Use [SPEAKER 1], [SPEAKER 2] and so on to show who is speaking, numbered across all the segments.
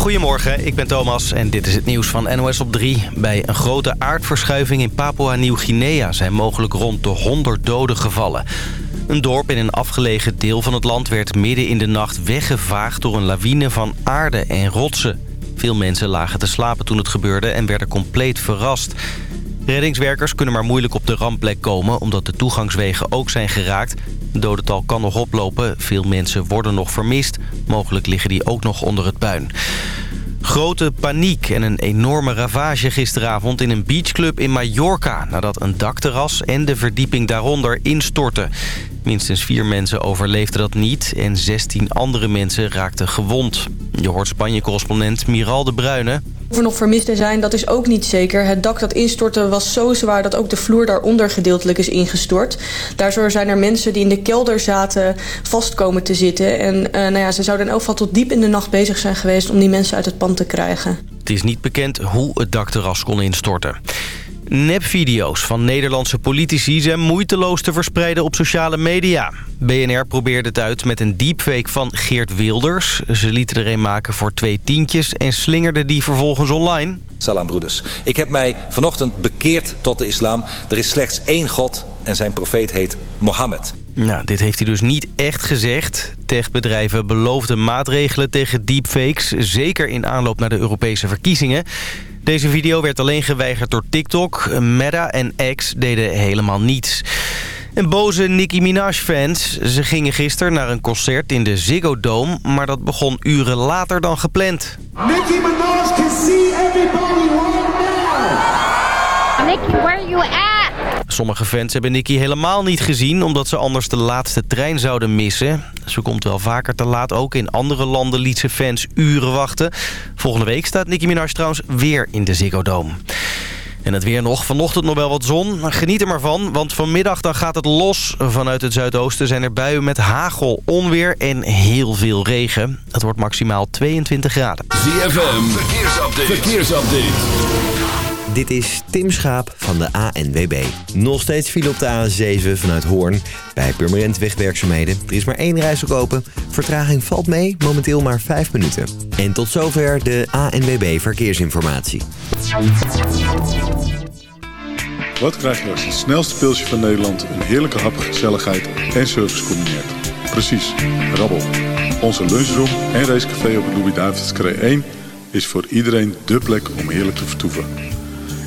[SPEAKER 1] Goedemorgen, ik ben Thomas en dit is het nieuws van NOS op 3. Bij een grote aardverschuiving in Papua-Nieuw-Guinea zijn mogelijk rond de 100 doden gevallen. Een dorp in een afgelegen deel van het land werd midden in de nacht weggevaagd door een lawine van aarde en rotsen. Veel mensen lagen te slapen toen het gebeurde en werden compleet verrast. Reddingswerkers kunnen maar moeilijk op de rampplek komen... omdat de toegangswegen ook zijn geraakt. Het dodental kan nog oplopen. Veel mensen worden nog vermist. Mogelijk liggen die ook nog onder het puin. Grote paniek en een enorme ravage gisteravond in een beachclub in Mallorca... nadat een dakterras en de verdieping daaronder instortten. Minstens vier mensen overleefden dat niet en 16 andere mensen raakten gewond. Je hoort Spanje-correspondent Miral de Bruyne.
[SPEAKER 2] Of er nog vermisten zijn, dat is ook niet zeker. Het dak dat instortte was zo zwaar dat ook de vloer daaronder gedeeltelijk is ingestort. Daardoor zijn er mensen die in de kelder zaten vast komen te zitten. En uh, nou ja, ze zouden in elk geval tot diep in de nacht bezig zijn geweest om die mensen uit het pand te krijgen.
[SPEAKER 1] Het is niet bekend hoe het dakterras kon instorten. Nepvideo's van Nederlandse politici zijn moeiteloos te verspreiden op sociale media. BNR probeerde het uit met een deepfake van Geert Wilders. Ze lieten er een maken voor twee tientjes en slingerden die vervolgens online.
[SPEAKER 3] Salam broeders. Ik heb mij vanochtend bekeerd tot de islam. Er is slechts één God en zijn profeet heet Mohammed.
[SPEAKER 1] Nou, dit heeft hij dus niet echt gezegd. Techbedrijven beloofden maatregelen tegen deepfakes... zeker in aanloop naar de Europese verkiezingen. Deze video werd alleen geweigerd door TikTok. Meta en X deden helemaal niets. En boze Nicki Minaj-fans. Ze gingen gisteren naar een concert in de Ziggo Dome... maar dat begon uren later dan gepland. Nicki Minaj can see everybody right now! Nicki, where you at? Sommige fans hebben Nicki helemaal niet gezien... omdat ze anders de laatste trein zouden missen. Ze komt wel vaker te laat. Ook in andere landen liet ze fans uren wachten. Volgende week staat Nicki Minaj trouwens weer in de Ziggo Dome. En het weer nog. Vanochtend nog wel wat zon. Geniet er maar van, want vanmiddag dan gaat het los. Vanuit het zuidoosten zijn er buien met hagel, onweer en heel veel regen. Het wordt maximaal 22 graden.
[SPEAKER 4] ZFM, verkeersupdate. verkeersupdate.
[SPEAKER 5] Dit is Tim Schaap van de ANWB. Nog steeds file op de A7 vanuit Hoorn. Bij Purmerend wegwerkzaamheden. Er is maar één reis open. Vertraging valt mee, momenteel maar 5 minuten. En tot zover de ANWB Verkeersinformatie.
[SPEAKER 6] Wat krijg je als het snelste pilsje van Nederland... een heerlijke hap, gezelligheid en service combineert? Precies, rabbel. Onze lunchroom en racecafé op de Louis-David's 1... is voor iedereen dé plek om heerlijk te vertoeven.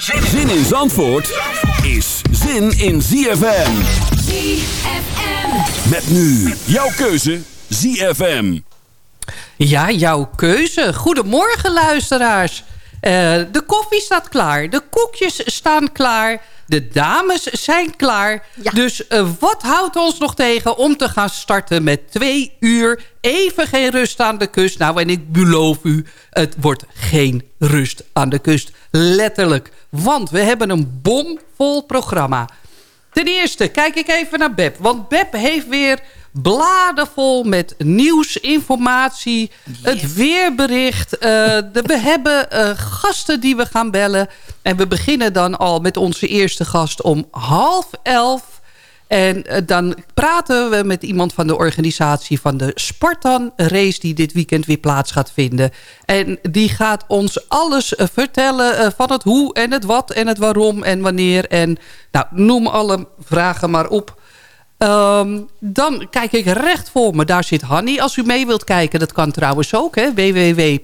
[SPEAKER 4] Zin in Zandvoort is zin in ZFM.
[SPEAKER 7] ZFM.
[SPEAKER 4] Met nu jouw keuze ZFM.
[SPEAKER 8] Ja, jouw keuze. Goedemorgen luisteraars. Uh, de koffie staat klaar. De koekjes staan klaar. De dames zijn klaar. Ja. Dus uh, wat houdt ons nog tegen om te gaan starten met twee uur... even geen rust aan de kust. Nou, en ik beloof u, het wordt geen rust aan de kust. Letterlijk. Want we hebben een bomvol programma. Ten eerste kijk ik even naar Beb. Want Beb heeft weer bladen vol met nieuws, informatie, het weerbericht. Uh, de, we hebben uh, gasten die we gaan bellen. En we beginnen dan al met onze eerste gast om half elf. En uh, dan praten we met iemand van de organisatie van de Spartan Race... die dit weekend weer plaats gaat vinden. En die gaat ons alles uh, vertellen uh, van het hoe en het wat en het waarom en wanneer. En nou, noem alle vragen maar op. Um, dan kijk ik recht voor me. Daar zit Hanny. Als u mee wilt kijken, dat kan trouwens ook. www.zfm-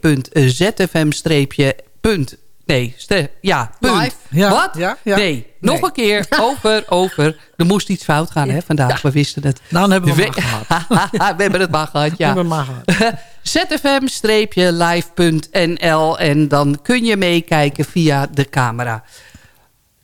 [SPEAKER 8] Nee, ste- ja, punt.
[SPEAKER 7] Live? Ja,
[SPEAKER 8] Wat?
[SPEAKER 7] ja, ja.
[SPEAKER 8] Nee, nog
[SPEAKER 7] Nee.
[SPEAKER 8] een keer. Over, over. Er moest iets fout gaan hè, vandaag. We wisten het.
[SPEAKER 7] Nou, dan hebben we
[SPEAKER 8] We-
[SPEAKER 7] maar gehad.
[SPEAKER 8] we hebben het maar gehad,
[SPEAKER 7] We
[SPEAKER 8] ja.
[SPEAKER 7] hebben hem maar gehad.
[SPEAKER 8] zfm-live.nl en dan kun je meekijken via de camera.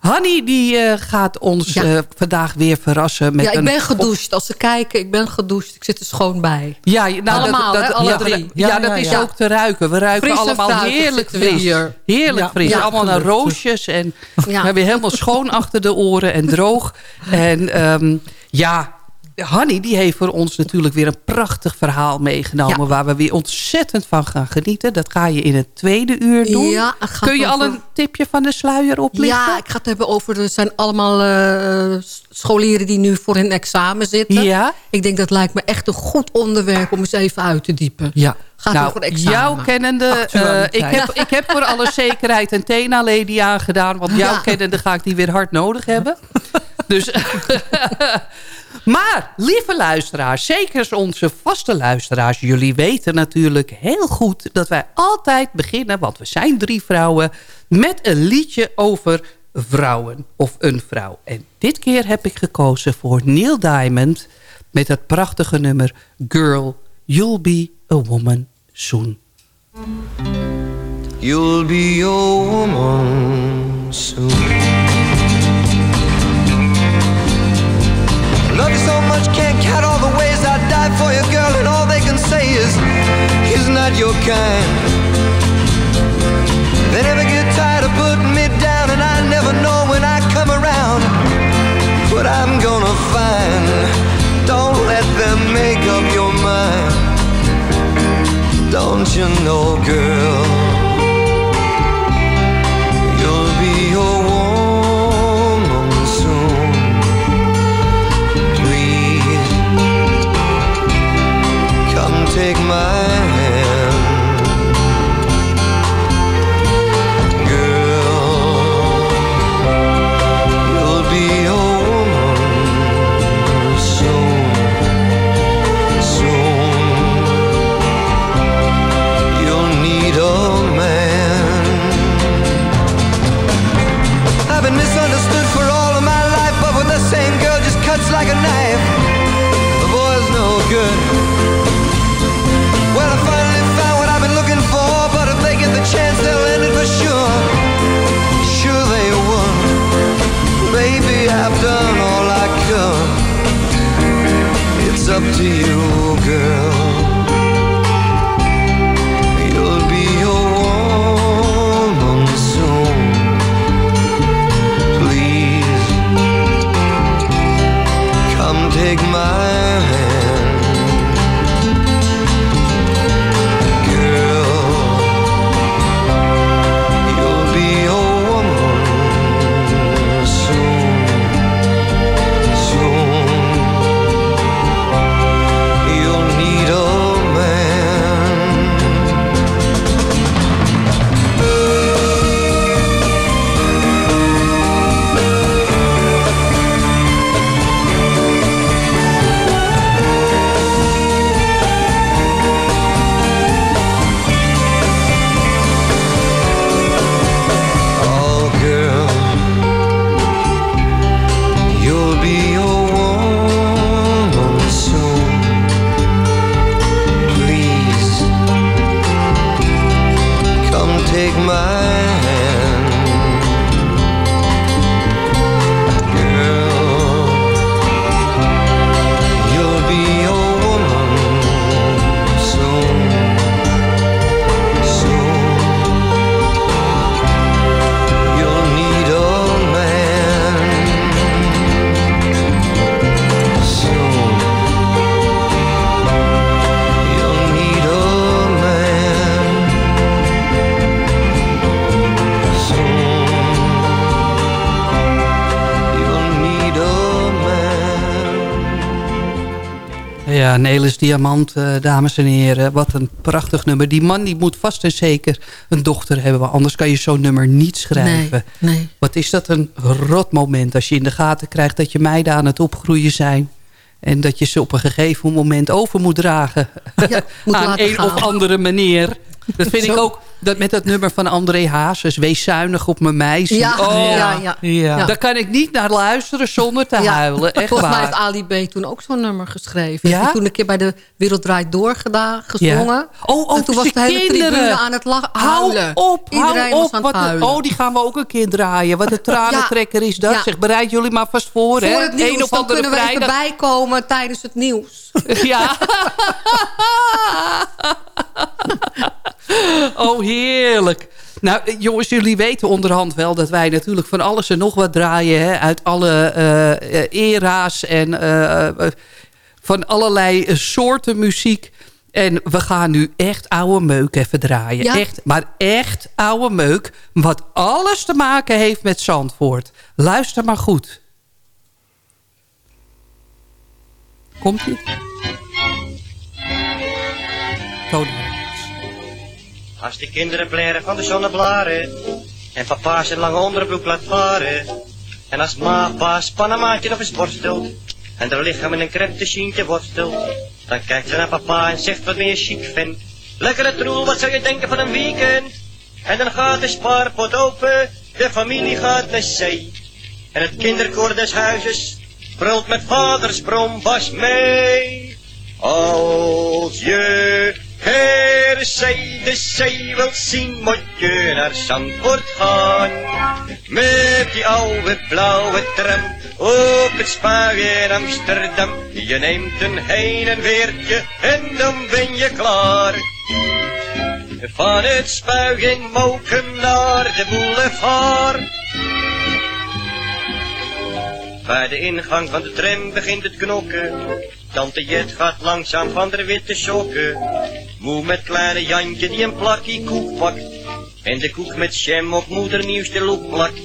[SPEAKER 8] Hanny die eh, gaat ons
[SPEAKER 9] Ja.
[SPEAKER 8] eh, vandaag weer verrassen. Met
[SPEAKER 9] ja, ik ben gedoucht. Als ze kijken, ik ben gedoucht. Ik zit er schoon bij.
[SPEAKER 8] Ja, nou,
[SPEAKER 9] Allemaal, hè? Alle
[SPEAKER 8] ja,
[SPEAKER 9] drie.
[SPEAKER 8] Ja,
[SPEAKER 7] Ja,
[SPEAKER 8] dat is ook te ruiken. We ruiken
[SPEAKER 9] Fris
[SPEAKER 8] allemaal heerlijk fris. Heerlijk fris. allemaal naar roosjes. En we hebben helemaal schoon achter de oren en droog. En ehm, ja, Hanny die heeft voor ons natuurlijk weer een prachtig verhaal meegenomen...
[SPEAKER 9] Ja.
[SPEAKER 8] waar we weer ontzettend van gaan genieten. Dat ga je in het tweede uur doen.
[SPEAKER 9] Ja,
[SPEAKER 8] Kun je al een tipje van de sluier oplichten?
[SPEAKER 9] Ja, ik ga het hebben over... Er zijn allemaal eh, scholieren die nu voor hun examen zitten.
[SPEAKER 8] Ja?
[SPEAKER 9] Ik denk dat lijkt me echt een goed onderwerp om eens even uit te diepen.
[SPEAKER 7] Ja.
[SPEAKER 9] Gaat
[SPEAKER 8] nou,
[SPEAKER 9] over examen.
[SPEAKER 8] jouw kennende... eh, ik, heb, ik heb voor alle zekerheid een Tena-lady aangedaan. Want jouw
[SPEAKER 9] Ja.
[SPEAKER 8] kennende ga ik die weer hard nodig hebben. dus... maar, lieve luisteraars, zeker onze vaste luisteraars... jullie weten natuurlijk heel goed dat wij altijd beginnen... want we zijn drie vrouwen... met een liedje over vrouwen of een vrouw. En dit keer heb ik gekozen voor Neil Diamond... met het prachtige nummer Girl, You'll Be a Woman Soon.
[SPEAKER 10] You'll be a woman soon. Love you so much, can't count all the ways I died for you, girl, and all they can say is he's not your kind. They never get tired of putting me down, and I never know when I come around what I'm gonna find. Don't let them make up your mind. Don't you know, girl? Take my
[SPEAKER 8] Ja, Nelis Diamant, eh, dames en heren. Wat een prachtig nummer. Die man die moet vast en zeker een dochter hebben. want Anders kan je zo'n nummer niet schrijven.
[SPEAKER 9] Nee, nee.
[SPEAKER 8] Wat is dat een rot moment als je in de gaten krijgt... dat je meiden aan het opgroeien zijn... en dat je ze op een gegeven moment over moet dragen...
[SPEAKER 9] Ja, moet
[SPEAKER 8] aan een
[SPEAKER 9] gaan.
[SPEAKER 8] of andere manier. Dat vind ik ook dat met dat nummer van André Hazes. Wees zuinig op mijn meisje.
[SPEAKER 9] Ja,
[SPEAKER 8] oh,
[SPEAKER 9] ja, ja.
[SPEAKER 1] Ja.
[SPEAKER 8] Daar kan ik niet naar luisteren zonder te
[SPEAKER 9] Ja.
[SPEAKER 8] huilen. Echt
[SPEAKER 9] Volgens mij
[SPEAKER 8] waar.
[SPEAKER 9] heeft Ali B. toen ook zo'n nummer geschreven.
[SPEAKER 8] Ja?
[SPEAKER 9] Heeft toen een keer bij de Wereld Draait Door gedaan, gezongen.
[SPEAKER 8] Oh, oh,
[SPEAKER 9] en toen was de hele
[SPEAKER 8] kinderen.
[SPEAKER 9] tribune aan het lachen,
[SPEAKER 8] Hou
[SPEAKER 9] huilen.
[SPEAKER 8] op,
[SPEAKER 9] Iedereen
[SPEAKER 8] hou
[SPEAKER 9] was
[SPEAKER 8] op.
[SPEAKER 9] aan het
[SPEAKER 8] Wat
[SPEAKER 9] huilen.
[SPEAKER 8] oh, die gaan we ook een keer draaien. Wat een tranentrekker is dat.
[SPEAKER 9] Ja.
[SPEAKER 8] Zeg, bereid jullie maar vast voor.
[SPEAKER 9] Voor
[SPEAKER 8] hè?
[SPEAKER 9] het nieuws,
[SPEAKER 8] Een of
[SPEAKER 9] dan kunnen we even
[SPEAKER 8] vrijdag.
[SPEAKER 9] bijkomen tijdens het nieuws.
[SPEAKER 8] Ja. oh, heerlijk. Nou, eh, jongens, jullie weten onderhand wel dat wij natuurlijk van alles en nog wat draaien. Hè, uit alle eh, era's en van allerlei soorten muziek. En we gaan nu echt oude meuk even draaien.
[SPEAKER 9] Ja.
[SPEAKER 8] Echt, maar echt oude meuk. Wat alles te maken heeft met Zandvoort. Luister maar goed. Komt-ie? Toon
[SPEAKER 7] Als de kinderen blaren van de zonneblaren En papa zijn lange onderbroek laat varen. En als ma pa's panamaatje nog eens borstelt En er lichaam met een krepteschientje worstelt Dan kijkt ze naar papa en zegt wat meer chic vindt. Lekkere troel, wat zou je denken van een weekend? En dan gaat de spaarpot open De familie gaat naar zee. En het kinderkoor des huizes Brult met vaders brombas mee. Als je per se de zee wilt zien, moet je naar Zandvoort gaan. Met die oude blauwe tram op het Spui in Amsterdam. Je neemt een heen en weertje en dan ben je klaar. Van het Spui in Moken naar de boulevard. Bij de ingang van de tram begint het knokken. Tante Jet gaat langzaam van de witte sokken. Moe met kleine Jantje die een plakje koek pakt. En de koek met jam op moeder nieuwste look plakt.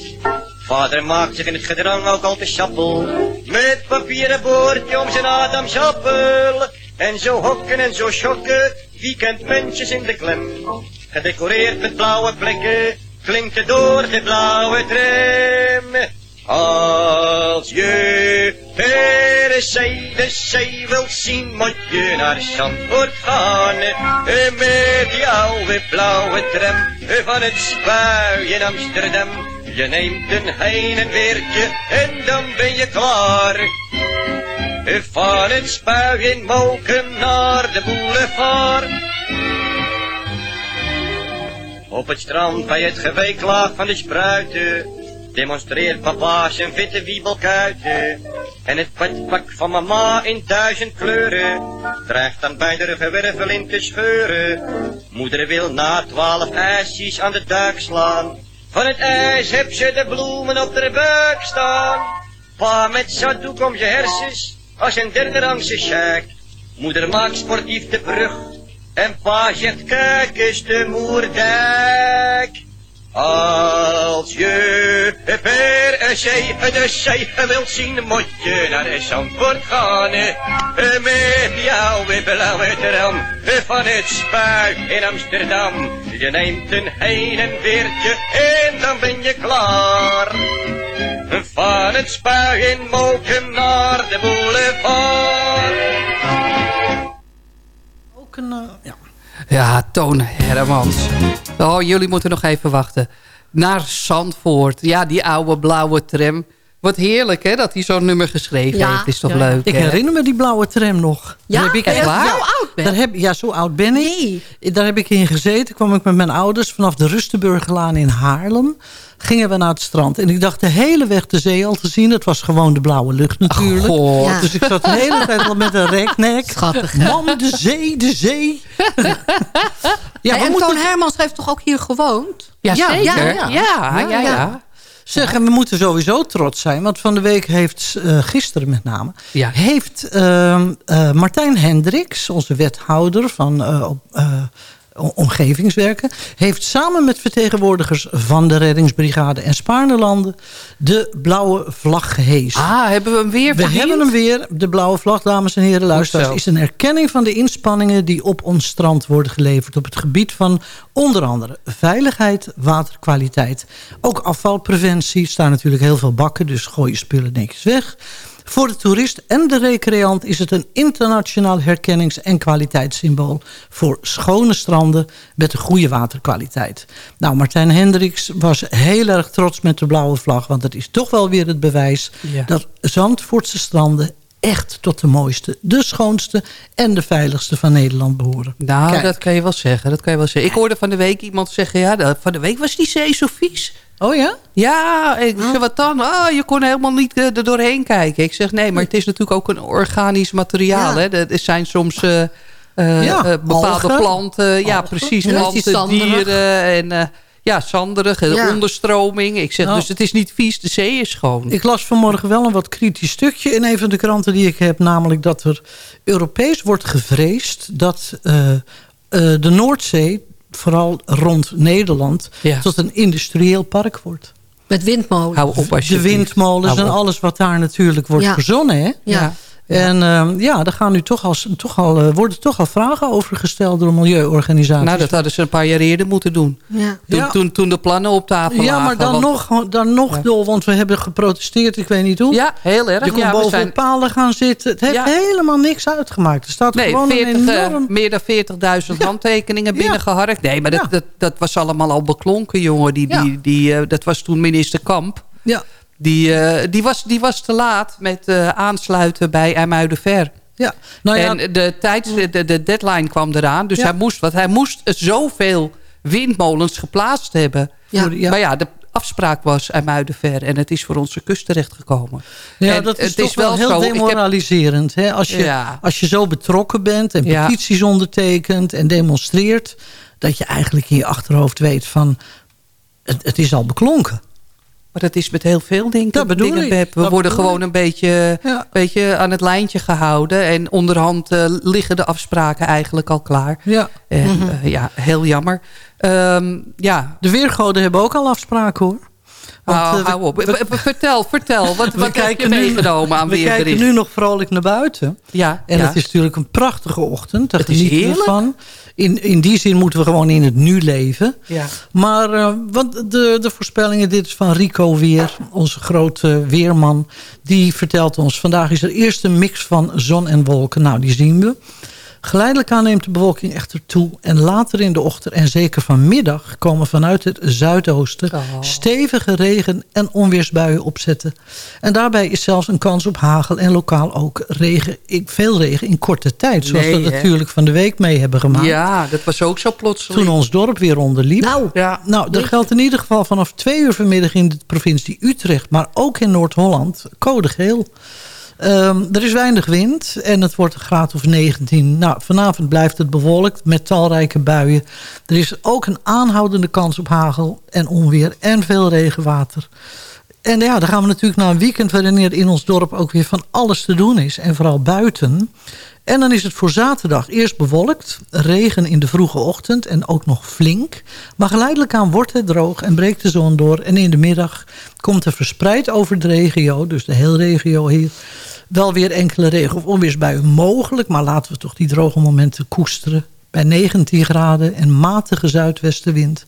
[SPEAKER 7] Vader maakt zich in het gedrang ook al te sappel. Met papieren boordje om zijn adamsappel. En zo hokken en zo schokken, weekendmensjes in de klem. Gedecoreerd met blauwe plekken, klinkt door de blauwe tram. Als je de zee wilt zien, moet je naar Zandvoort gaan. Met die oude blauwe tram van het Spui in Amsterdam. Je neemt een heen en weertje en dan ben je klaar. Van het Spui in Moken naar de boulevard. Op het strand bij het geweeklaag van de spruiten demonstreert papa zijn witte wiebelkuiten. En het petpak van mama in duizend kleuren dreigt dan bij de ruggenwervel in te scheuren. Moeder wil na twaalf ijsjes aan de duik slaan. Van het ijs heb ze de bloemen op de buik staan. Pa met zakdoek om zijn hersens als een derde rangse sjaak. Moeder maakt sportief de brug en pa zegt kijk eens de moerdijk. Als je per se de zee wilt zien, moet je naar Zandvoort gaan. eh, Met oude blauwe tram van het Spui in Amsterdam. Je neemt een heen en weertje en dan ben je klaar. Van het Spui in Moken naar de boulevard.
[SPEAKER 11] Eh, ja.
[SPEAKER 8] Ja, Toon Hermans. Oh, jullie moeten nog even wachten. Naar Zandvoort. Ja, die oude blauwe tram. Wat heerlijk, hè, dat hij zo'n nummer geschreven
[SPEAKER 9] Ja,
[SPEAKER 8] heeft. Is toch
[SPEAKER 11] Ja,
[SPEAKER 8] leuk,
[SPEAKER 11] Ik
[SPEAKER 8] hè?
[SPEAKER 11] herinner me die blauwe tram nog.
[SPEAKER 9] Ja?
[SPEAKER 11] Daar heb ik
[SPEAKER 9] Echt waar? Zo oud ben?
[SPEAKER 11] Daar heb, ja, zo oud ben ik. Daar heb ik in gezeten. kwam ik met mijn ouders vanaf de Rustenburgerlaan in Haarlem. Gingen we naar het strand. En ik dacht de hele weg de zee al te zien. Het was gewoon de blauwe lucht natuurlijk.
[SPEAKER 9] Ja.
[SPEAKER 11] Dus ik zat de hele tijd al met een reknek.
[SPEAKER 9] Schattig, hè?
[SPEAKER 11] Man, de zee, de zee. ja,
[SPEAKER 9] Hey, en
[SPEAKER 11] moeten-
[SPEAKER 9] Toon Hermans heeft toch ook hier gewoond?
[SPEAKER 8] Ja,
[SPEAKER 11] Ja,
[SPEAKER 8] zeker.
[SPEAKER 9] ja,
[SPEAKER 8] Ja,
[SPEAKER 9] ja.
[SPEAKER 11] Zeg, en we moeten sowieso trots zijn. Want van de week heeft, eh, gisteren met name...
[SPEAKER 8] Ja.
[SPEAKER 11] heeft ehm, eh, Martijn Hendricks, onze wethouder van eh, omgevingswerken... heeft samen met vertegenwoordigers van de reddingsbrigade en Spaarnelanden... de blauwe vlag gehezen.
[SPEAKER 8] Ah, hebben we hem weer
[SPEAKER 11] We hebben hem weer. De blauwe vlag, dames en heren luisteraars... is een erkenning van de inspanningen die op ons strand worden geleverd... op het gebied van onder andere veiligheid, waterkwaliteit... ook afvalpreventie. Er staan natuurlijk heel veel bakken, dus gooi je spullen netjes weg. Voor de toerist en de recreant is het een internationaal herkennings- en kwaliteitssymbool voor schone stranden met een goede waterkwaliteit. Nou, Martijn Hendricks was heel erg trots met de blauwe vlag, want het is toch wel weer het bewijs
[SPEAKER 8] Ja.
[SPEAKER 11] dat Zandvoortse stranden echt tot de mooiste, de schoonste en de veiligste van Nederland behoren.
[SPEAKER 8] Nou,
[SPEAKER 11] Kijk.
[SPEAKER 8] dat kan je wel zeggen. Dat kan je wel zeggen. Ik hoorde van de week iemand zeggen... ja, van de week was die zee zo vies.
[SPEAKER 11] Oh ja?
[SPEAKER 8] Ja, ik zeg, wat dan? Oh, je kon helemaal niet eh, er doorheen kijken. Ik zeg, nee, maar het is natuurlijk ook een organisch materiaal.
[SPEAKER 9] Ja.
[SPEAKER 8] Hè? Er zijn soms eh, eh,
[SPEAKER 11] Ja,
[SPEAKER 8] eh, bepaalde
[SPEAKER 11] algen.
[SPEAKER 8] planten. Ja,
[SPEAKER 11] Algen.
[SPEAKER 8] precies.
[SPEAKER 9] Ja,
[SPEAKER 8] Planten, dieren en... ja, zanderig,
[SPEAKER 9] Ja.
[SPEAKER 8] onderstroming. Ik zeg,
[SPEAKER 11] Nou.
[SPEAKER 8] dus het is niet vies, de zee is schoon.
[SPEAKER 11] Ik las vanmorgen wel een wat kritisch stukje in een van de kranten die ik heb. Namelijk dat er Europees wordt gevreesd dat eh, eh, de Noordzee, vooral rond Nederland,
[SPEAKER 8] Ja.
[SPEAKER 11] tot een industrieel park wordt.
[SPEAKER 9] Met windmolen.
[SPEAKER 8] Hou op
[SPEAKER 11] De
[SPEAKER 8] alsjeblieft.
[SPEAKER 11] windmolens
[SPEAKER 8] Hou
[SPEAKER 11] en alles wat daar natuurlijk wordt
[SPEAKER 9] Ja.
[SPEAKER 11] verzonnen. Hè?
[SPEAKER 9] Ja.
[SPEAKER 11] En ehm, ja, daar gaan nu toch al, toch al, eh, worden toch al vragen over gesteld door milieuorganisaties.
[SPEAKER 8] Nou, dat hadden ze een paar jaar eerder moeten doen.
[SPEAKER 9] Ja.
[SPEAKER 8] Toen,
[SPEAKER 11] Ja.
[SPEAKER 8] toen, toen de plannen op tafel
[SPEAKER 11] ja, maar dan
[SPEAKER 8] want-
[SPEAKER 11] nog, dan nog
[SPEAKER 8] Ja.
[SPEAKER 11] dol, want we hebben geprotesteerd, ik weet niet hoe.
[SPEAKER 8] Ja, heel erg.
[SPEAKER 11] Je kon boven
[SPEAKER 8] zijn-
[SPEAKER 11] palen gaan zitten. Het heeft
[SPEAKER 8] Ja.
[SPEAKER 11] helemaal niks uitgemaakt. Er staat
[SPEAKER 8] Nee,
[SPEAKER 11] gewoon
[SPEAKER 8] 40,
[SPEAKER 11] een
[SPEAKER 8] eh,
[SPEAKER 11] enorm...
[SPEAKER 8] meer dan 40.000 handtekeningen
[SPEAKER 11] Ja.
[SPEAKER 8] binnengeharkt. Nee, maar dat,
[SPEAKER 11] Ja.
[SPEAKER 8] dat, dat was allemaal al beklonken, jongen. Die,
[SPEAKER 11] Ja.
[SPEAKER 8] die, die, eh, dat was toen minister Kamp.
[SPEAKER 11] Ja,
[SPEAKER 8] Die, eh, die, was, die was te laat met eh, aansluiten bij IJmuidenver.
[SPEAKER 11] ja. Nou ja,
[SPEAKER 8] En de, tijds, de, de deadline kwam eraan. Dus
[SPEAKER 11] Ja.
[SPEAKER 8] hij moest, want hij moest zoveel windmolens geplaatst hebben.
[SPEAKER 9] Ja.
[SPEAKER 8] Maar ja, de afspraak was IJmuidenver. En het is voor onze kust terechtgekomen.
[SPEAKER 11] ja,
[SPEAKER 8] En
[SPEAKER 11] dat is
[SPEAKER 8] het
[SPEAKER 11] toch
[SPEAKER 8] is
[SPEAKER 11] wel, heel
[SPEAKER 8] zo, ik heb-
[SPEAKER 11] demoraliserend. Hè? Als, je, als je zo betrokken bent en petities ondertekent en demonstreert... dat je eigenlijk in je achterhoofd weet van... het, het is al beklonken.
[SPEAKER 8] Maar dat is met heel veel dingen.
[SPEAKER 11] Dat bedoel
[SPEAKER 8] dingen,
[SPEAKER 11] ik.
[SPEAKER 8] We
[SPEAKER 11] Dat
[SPEAKER 8] worden gewoon een beetje,
[SPEAKER 11] Ja.
[SPEAKER 8] beetje aan het lijntje gehouden. En onderhand eh, liggen de afspraken eigenlijk al klaar.
[SPEAKER 11] Ja.
[SPEAKER 8] En,
[SPEAKER 11] Mhm.
[SPEAKER 8] eh, ja, heel jammer. Ehm, ja,
[SPEAKER 11] De weergoden hebben ook al afspraken hoor.
[SPEAKER 8] Hou,
[SPEAKER 11] eh,
[SPEAKER 8] hou op. Vertel, vertel. Wat, wat heb je
[SPEAKER 11] nu-
[SPEAKER 8] meegenomen aan
[SPEAKER 11] We kijken
[SPEAKER 8] weerbericht?
[SPEAKER 11] nu nog vrolijk naar buiten.
[SPEAKER 8] Ja,
[SPEAKER 11] En
[SPEAKER 8] ja.
[SPEAKER 11] het is natuurlijk een prachtige ochtend. Daar
[SPEAKER 8] Het is
[SPEAKER 11] genieten we van. In, in die zin moeten we gewoon in het nu leven.
[SPEAKER 8] Ja.
[SPEAKER 11] Maar eh, want de, de voorspellingen, dit is van Rico Weer, onze grote weerman. Die vertelt ons, vandaag is er eerst een mix van zon en wolken. Nou, die zien we. Geleidelijk aan neemt de bewolking echter toe. En later in de ochtend en zeker vanmiddag komen vanuit het zuidoosten
[SPEAKER 8] Oh.
[SPEAKER 11] stevige regen- en onweersbuien opzetten. En daarbij is zelfs een kans op hagel en lokaal ook regen, veel regen in korte tijd. Zoals
[SPEAKER 8] Nee,
[SPEAKER 11] we dat
[SPEAKER 8] hè?
[SPEAKER 11] natuurlijk van de week mee hebben gemaakt.
[SPEAKER 8] ja, dat was ook zo plotseling.
[SPEAKER 11] Toen ons dorp weer onderliep.
[SPEAKER 9] Nou,
[SPEAKER 8] Ja.
[SPEAKER 11] Nou, er geldt in ieder geval vanaf twee uur vanmiddag in de provincie Utrecht... maar ook in Noord-Holland code geel. Ehm, er is weinig wind en het wordt een graad of 19. Nou, vanavond blijft het bewolkt met talrijke buien. Er is ook een aanhoudende kans op hagel en onweer en veel regenwater. En ja, dan gaan we natuurlijk naar een weekend... waarin er in ons dorp ook weer van alles te doen is. En vooral buiten. En dan is het voor zaterdag eerst bewolkt. Regen in de vroege ochtend en ook nog flink. Maar geleidelijk aan wordt het droog en breekt de zon door. En in de middag komt er verspreid over de regio... dus de hele regio hier... wel weer enkele regen- of onweersbuien mogelijk. Maar laten we toch die droge momenten koesteren. Bij 19 graden en matige zuidwestenwind.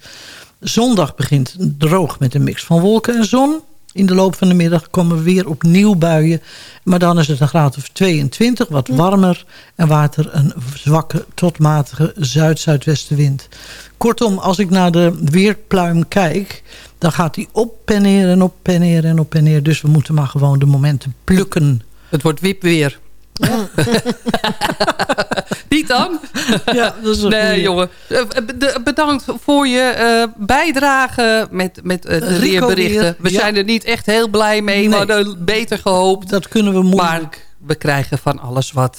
[SPEAKER 11] Zondag begint droog met een mix van wolken en zon. In de loop van de middag komen we weer opnieuw buien. Maar dan is het een graad of 22, wat warmer. En waait er een zwakke tot matige zuid-zuidwestenwind. Kortom, als ik naar de weerpluim kijk... dan gaat die op en neer en op en neer en op en neer. Dus we moeten maar gewoon de momenten plukken.
[SPEAKER 8] Het wordt wipweer. Niet dan?
[SPEAKER 11] Ja, dat is een
[SPEAKER 8] Nee,
[SPEAKER 11] goeie.
[SPEAKER 8] jongen. Eh, be- Bedankt voor je eh, bijdrage met, met eh, de weerberichten.
[SPEAKER 11] weer,
[SPEAKER 8] We
[SPEAKER 11] ja.
[SPEAKER 8] zijn er niet echt heel blij mee. We hadden beter gehoopt.
[SPEAKER 11] Dat kunnen we moeilijk.
[SPEAKER 8] Maar we krijgen van alles wat.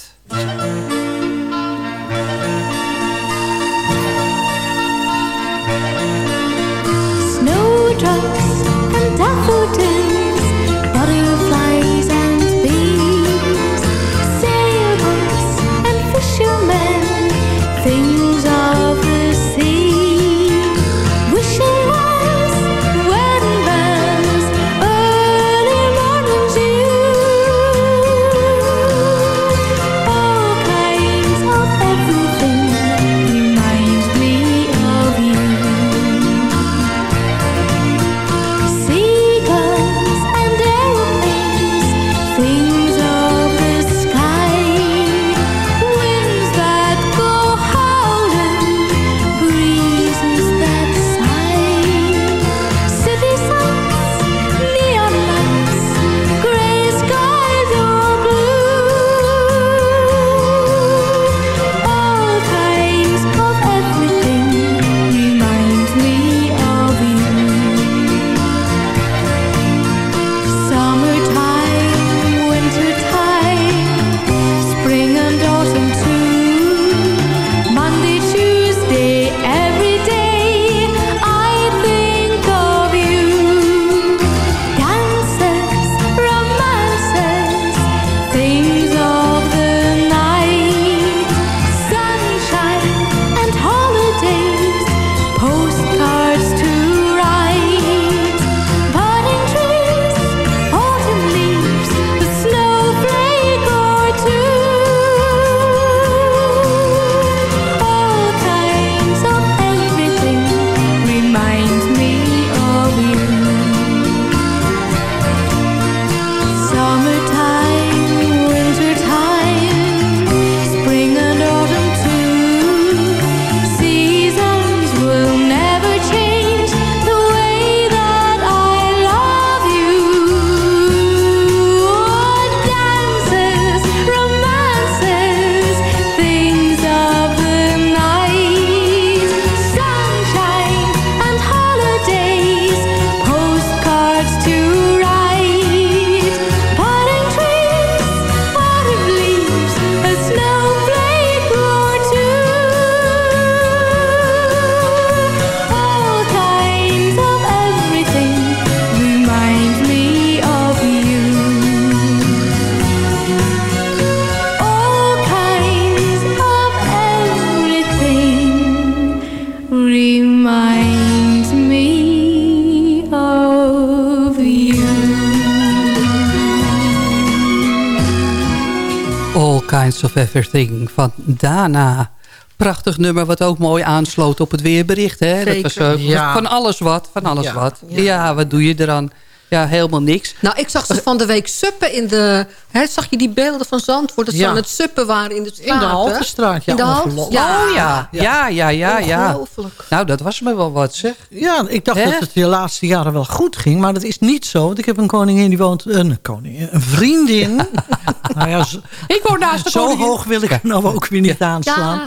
[SPEAKER 12] Of
[SPEAKER 8] Everything van Dana. Prachtig nummer wat ook mooi aansloot op het weerbericht. Hè? Dat was
[SPEAKER 9] Ja.
[SPEAKER 8] van alles wat. Van alles
[SPEAKER 9] Ja.
[SPEAKER 8] wat.
[SPEAKER 9] Ja.
[SPEAKER 8] Ja. wat doe je eraan? Ja, helemaal niks.
[SPEAKER 9] Nou, ik zag ze van de week suppen in de... Hè, zag je die beelden van Zandvoort? Dat ze
[SPEAKER 11] Ja.
[SPEAKER 9] aan het suppen waren in de straat.
[SPEAKER 11] In de? Haltestraat, ja.
[SPEAKER 9] In de. Ja.
[SPEAKER 8] Oh ja, ja, ja, ja, ja.
[SPEAKER 9] Ongelooflijk.
[SPEAKER 8] Nou, dat was me wel wat zeg.
[SPEAKER 11] Ja, ik dacht
[SPEAKER 8] Hè?
[SPEAKER 11] dat het de laatste jaren wel goed ging. Maar dat is niet zo. Want ik heb een koningin die woont... Een koningin, een vriendin. nou ja, zo,
[SPEAKER 8] Ik woon naast de
[SPEAKER 11] zo
[SPEAKER 8] koningin.
[SPEAKER 11] hoog wil ik nou ook weer niet aanslaan.
[SPEAKER 9] Ja,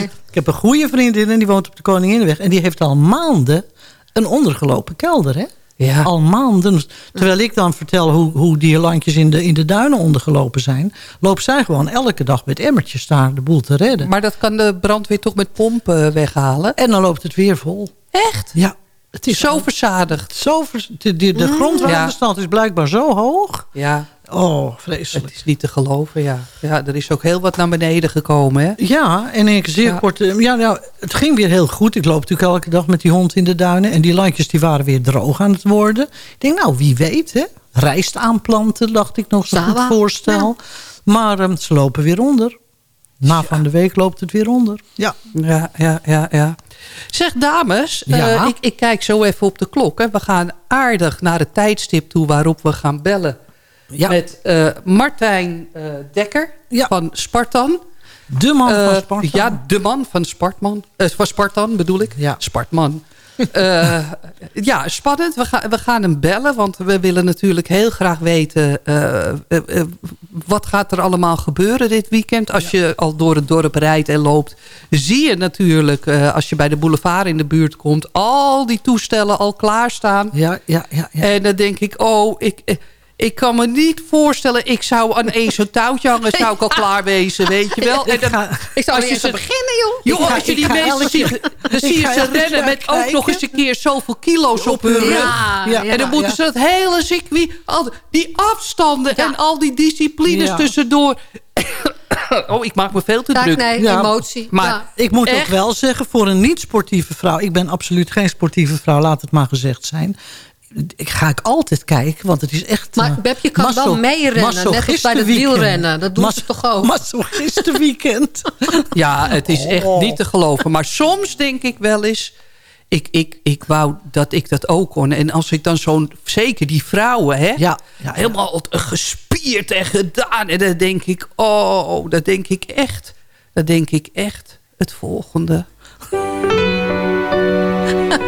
[SPEAKER 9] ik
[SPEAKER 11] ik heb een goede vriendin en die woont op de Koninginnenweg. En die heeft al maanden een ondergelopen kelder, hè?
[SPEAKER 8] Ja.
[SPEAKER 11] Al maanden. Terwijl ik dan vertel hoe, hoe die landjes in de, in de duinen ondergelopen zijn... loopt zij gewoon elke dag met emmertjes daar de boel te redden.
[SPEAKER 8] Maar dat kan de brandweer toch met pompen weghalen?
[SPEAKER 11] En dan loopt het weer vol.
[SPEAKER 8] Echt?
[SPEAKER 11] Ja. Het is
[SPEAKER 8] Zo verzadigd.
[SPEAKER 11] zo vers- de, de, de grondwaterstand is blijkbaar zo hoog.
[SPEAKER 8] Ja,
[SPEAKER 11] Oh, vreselijk.
[SPEAKER 8] het is niet te geloven, ja. Ja, er is ook heel wat naar beneden gekomen, hè?
[SPEAKER 11] Ja, en een zeer
[SPEAKER 8] Ja.
[SPEAKER 11] korte... Ja, nou, het ging weer heel goed. Ik loop natuurlijk elke dag met die hond in de duinen. En die landjes die waren weer droog aan het worden. Ik denk, nou, wie weet, hè. Rijst aanplanten, dacht ik nog zo'n goed voorstel. Maar ehm, ze lopen weer onder. Na van de week loopt het weer onder. Ja.
[SPEAKER 8] Ja, ja, ja, ja. Zeg, dames, eh, ik, ik kijk zo even op de klok. Hè. We gaan aardig naar het tijdstip toe waarop we gaan bellen.
[SPEAKER 11] Ja.
[SPEAKER 8] Met eh, Martijn eh, Dekker
[SPEAKER 11] Ja.
[SPEAKER 8] van Spartan.
[SPEAKER 11] De man van
[SPEAKER 8] Eh,
[SPEAKER 11] Sparta.
[SPEAKER 8] Ja, de man van Spartman. Eh, van Spartan bedoel ik.
[SPEAKER 11] Ja.
[SPEAKER 8] Spartman. Ja, spannend. We, gaan we gaan hem bellen, want we willen natuurlijk heel graag weten... wat gaat er allemaal gebeuren dit weekend. Als je al door het dorp rijdt en loopt... zie je natuurlijk, als je bij de boulevard in de buurt komt... al die toestellen al klaarstaan.
[SPEAKER 11] Ja, ja, ja. ja.
[SPEAKER 8] En dan denk ik, oh, ik, ik kan me niet voorstellen... ik zou aan één zo'n touwtje hangen, zou ik al klaar wezen, weet je wel. En
[SPEAKER 11] Ik
[SPEAKER 8] dan,
[SPEAKER 11] ga-
[SPEAKER 9] Ik zou
[SPEAKER 8] Als
[SPEAKER 9] er
[SPEAKER 8] je ze-
[SPEAKER 9] beginnen, joh.
[SPEAKER 8] Joh,
[SPEAKER 11] Ik ga-
[SPEAKER 8] als je die mensen ziet, dan zie je ze rennen met ook nog eens een keer zoveel kilo's op hun rug.
[SPEAKER 9] Ja,
[SPEAKER 11] Ja.
[SPEAKER 8] En dan moeten
[SPEAKER 11] ja.
[SPEAKER 8] ze het hele circuit, al die afstanden
[SPEAKER 9] Ja.
[SPEAKER 8] en al die disciplines
[SPEAKER 11] Ja.
[SPEAKER 8] tussendoor. oh, ik maak me veel te
[SPEAKER 9] Kijk,
[SPEAKER 8] druk.
[SPEAKER 9] nee,
[SPEAKER 11] Ja,
[SPEAKER 9] emotie.
[SPEAKER 8] maar-
[SPEAKER 9] ja.
[SPEAKER 11] Ik moet ook wel zeggen, voor een niet-sportieve vrouw... ik ben absoluut geen sportieve vrouw, laat het maar gezegd zijn... Ik ga ik altijd kijken, want het is echt...
[SPEAKER 9] Maar
[SPEAKER 11] eh,
[SPEAKER 9] Beb, je kan wel meerennen, net als bij het
[SPEAKER 11] masochistenweekend.
[SPEAKER 9] wielrennen. Dat doen ze toch ook?
[SPEAKER 11] Masochistenweekend.
[SPEAKER 8] Ja, het is echt
[SPEAKER 11] Oh.
[SPEAKER 8] niet te geloven. Maar soms denk ik wel eens... Ik, ik, ik wou dat ik dat ook kon. En als ik dan zo'n... Zeker die vrouwen, hè?
[SPEAKER 11] Ja, ja, ja.
[SPEAKER 8] Helemaal gespierd en gedaan. En dan denk ik... Oh, dat denk ik echt. Dat denk ik echt. Het volgende.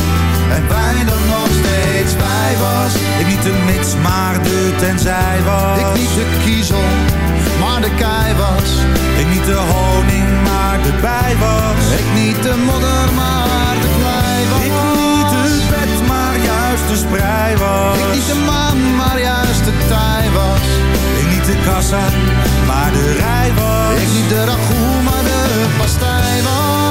[SPEAKER 13] En wij dan nog steeds wij was. Ik niet de mits, maar de en zij was.
[SPEAKER 14] Ik niet de kiezel, maar de kei was.
[SPEAKER 13] Ik niet de honing, maar de bij was.
[SPEAKER 14] Ik niet de modder, maar de klei was.
[SPEAKER 13] Ik niet het bed, maar juist de sprei was.
[SPEAKER 14] Ik niet de man, maar juist de tij was.
[SPEAKER 13] Ik niet de kassa, maar de rij was.
[SPEAKER 14] Ik niet de ragout, maar de pastij was.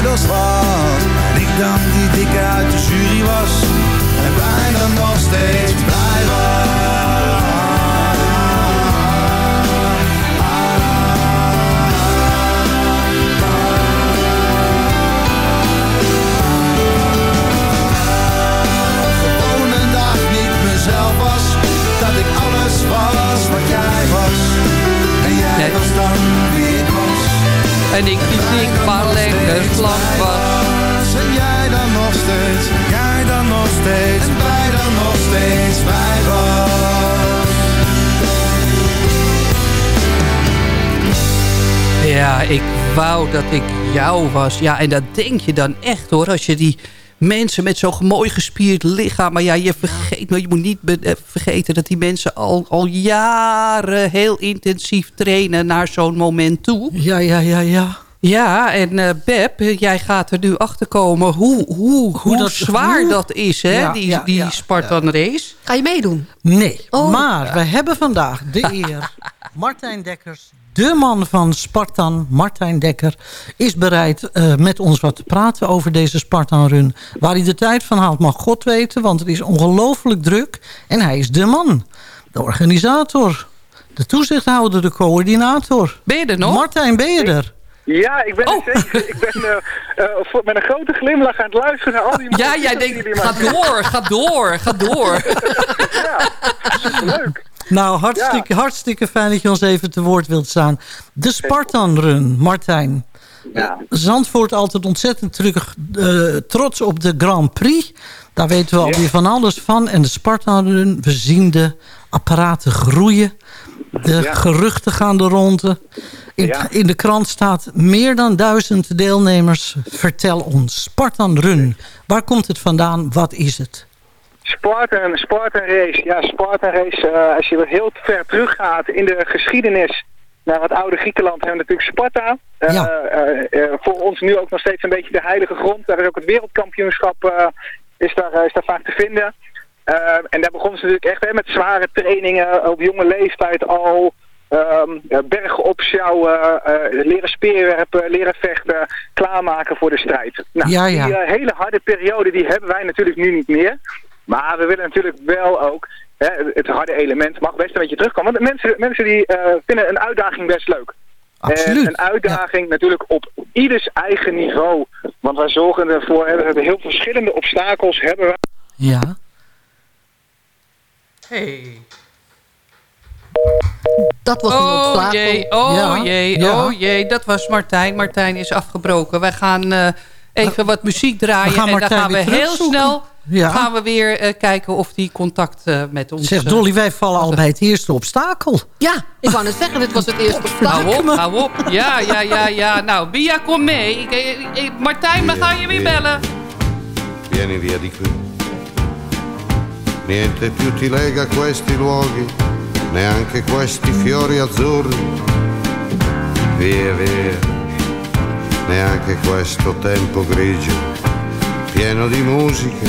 [SPEAKER 13] En ik dan die dikke uit de jury was.
[SPEAKER 14] En bijna nog steeds ik
[SPEAKER 8] wou dat ik jou was. Ja, en dat denk je dan echt hoor. Als je die mensen met zo'n mooi gespierd lichaam... maar ja, je, vergeet, maar je moet niet eh, vergeten dat die mensen al, al jaren... heel intensief trainen naar zo'n moment toe.
[SPEAKER 11] Ja, ja, ja, ja.
[SPEAKER 8] Ja, en eh Beb, eh, jij gaat er nu achter komen hoe, hoe, hoe,
[SPEAKER 11] dat-
[SPEAKER 8] zwaar
[SPEAKER 11] hoe-
[SPEAKER 8] dat is, hè?
[SPEAKER 11] Ja,
[SPEAKER 8] die
[SPEAKER 11] ja,
[SPEAKER 8] die
[SPEAKER 11] ja,
[SPEAKER 8] Spartan race.
[SPEAKER 9] Ga je meedoen?
[SPEAKER 11] Nee,
[SPEAKER 9] Oh.
[SPEAKER 11] maar we hebben vandaag de eer. Martijn Dekkers, de man van Spartan, Martijn Dekker... is bereid eh, met ons wat te praten over deze Spartan-run. Waar hij de tijd van haalt mag God weten... want het is ongelooflijk druk. En hij is de man, de organisator... de toezichthouder, de coördinator.
[SPEAKER 8] Ben je er nog?
[SPEAKER 11] Martijn, ben je er?
[SPEAKER 15] Ja, ik ben
[SPEAKER 8] Oh.
[SPEAKER 15] er zeker. Ik ben eh, eh, met een grote glimlach aan het luisteren naar al die
[SPEAKER 8] Ja, jij denkt,
[SPEAKER 15] die
[SPEAKER 8] ga door, ga door, ga door.
[SPEAKER 15] Leuk.
[SPEAKER 11] Nou, hartstikke, hartstikke fijn dat je ons even te woord wilt staan. De Spartan-run, Martijn.
[SPEAKER 15] Ja.
[SPEAKER 11] Zandvoort altijd ontzettend terug, eh, trots op de Grand Prix. Daar weten we alweer van alles van. En de Spartan-run, we zien de apparaten groeien. De
[SPEAKER 15] Ja.
[SPEAKER 11] geruchten gaan de ronde. In,
[SPEAKER 15] Ja.
[SPEAKER 11] in de krant staat meer dan duizend deelnemers. Vertel ons, Spartan-run. Waar komt het vandaan? Wat is het?
[SPEAKER 15] Spartan, Spartan Race. Ja, Spartan Race, eh, als je weer heel ver teruggaat in de geschiedenis naar het oude Griekenland, hebben we natuurlijk Sparta. Eh,
[SPEAKER 11] Ja.
[SPEAKER 15] eh, voor ons nu ook nog steeds een beetje de heilige grond. Daar is ook het wereldkampioenschap is, daar, is daar vaak te vinden. En daar begonnen ze natuurlijk echt hè, met zware trainingen op jonge leeftijd al. eh, bergen opsjouwen, leren speerwerpen, leren vechten, klaarmaken voor de strijd. Nou,
[SPEAKER 11] Ja, ja.
[SPEAKER 15] Die hele harde periode die hebben wij natuurlijk nu niet meer. Maar we willen natuurlijk wel ook, hè, het harde element mag best een beetje terugkomen. Want mensen, mensen die eh, vinden een uitdaging best leuk.
[SPEAKER 11] Absoluut,
[SPEAKER 15] En een uitdaging natuurlijk op ieders eigen niveau. Want wij zorgen ervoor, hè, we hebben heel verschillende obstakels hebben we.
[SPEAKER 11] Ja.
[SPEAKER 8] Hey.
[SPEAKER 9] Dat was een
[SPEAKER 8] Oh
[SPEAKER 9] obstakel.
[SPEAKER 8] jee, oh
[SPEAKER 11] Ja,
[SPEAKER 8] jee,
[SPEAKER 11] ja.
[SPEAKER 8] oh jee. Dat was Martijn. Martijn is afgebroken. Wij gaan eh, even wat muziek draaien. En dan gaan we heel snel
[SPEAKER 11] Ja.
[SPEAKER 8] gaan we weer eh, kijken of die contact eh, met ons...
[SPEAKER 11] Zegt
[SPEAKER 8] eh,
[SPEAKER 11] Dolly, wij vallen al bij het eerste obstakel.
[SPEAKER 9] Ja, ik wou net zeggen, dit was het eerste obstakel.
[SPEAKER 8] Hou op, hou op. Ja, ja, ja, ja. Nou, Bia, kom mee. Ik, ik- Martijn, we gaan je weer bellen.
[SPEAKER 16] Vieni via di qui. Niente più ti lega questi luoghi, neanche questi fiori azzurri. Via, via, neanche questo tempo grigio, pieno di musiche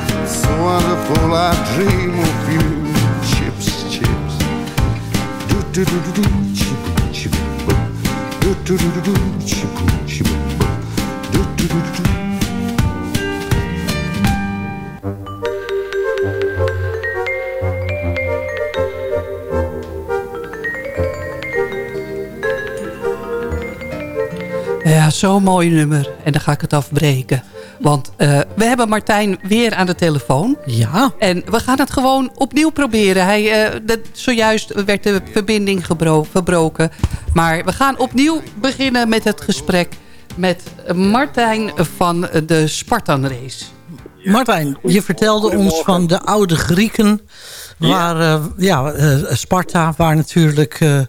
[SPEAKER 16] it's wonderful. I dream of you. Chips, chips. Do do do do do, chip chip. Do do do do do, chip chip. Do do do do do.
[SPEAKER 8] Zo'n mooi nummer. En dan ga ik het afbreken. Want eh, we hebben Martijn weer aan de telefoon.
[SPEAKER 11] Ja.
[SPEAKER 8] En we gaan het gewoon opnieuw proberen. Hij, eh, dat, zojuist werd de verbinding verbroken. Maar we gaan opnieuw beginnen met het gesprek met Martijn van de Spartan Race.
[SPEAKER 11] Martijn, je vertelde ons van de oude Grieken. Waar, eh, ja, eh, Sparta, waar natuurlijk eh,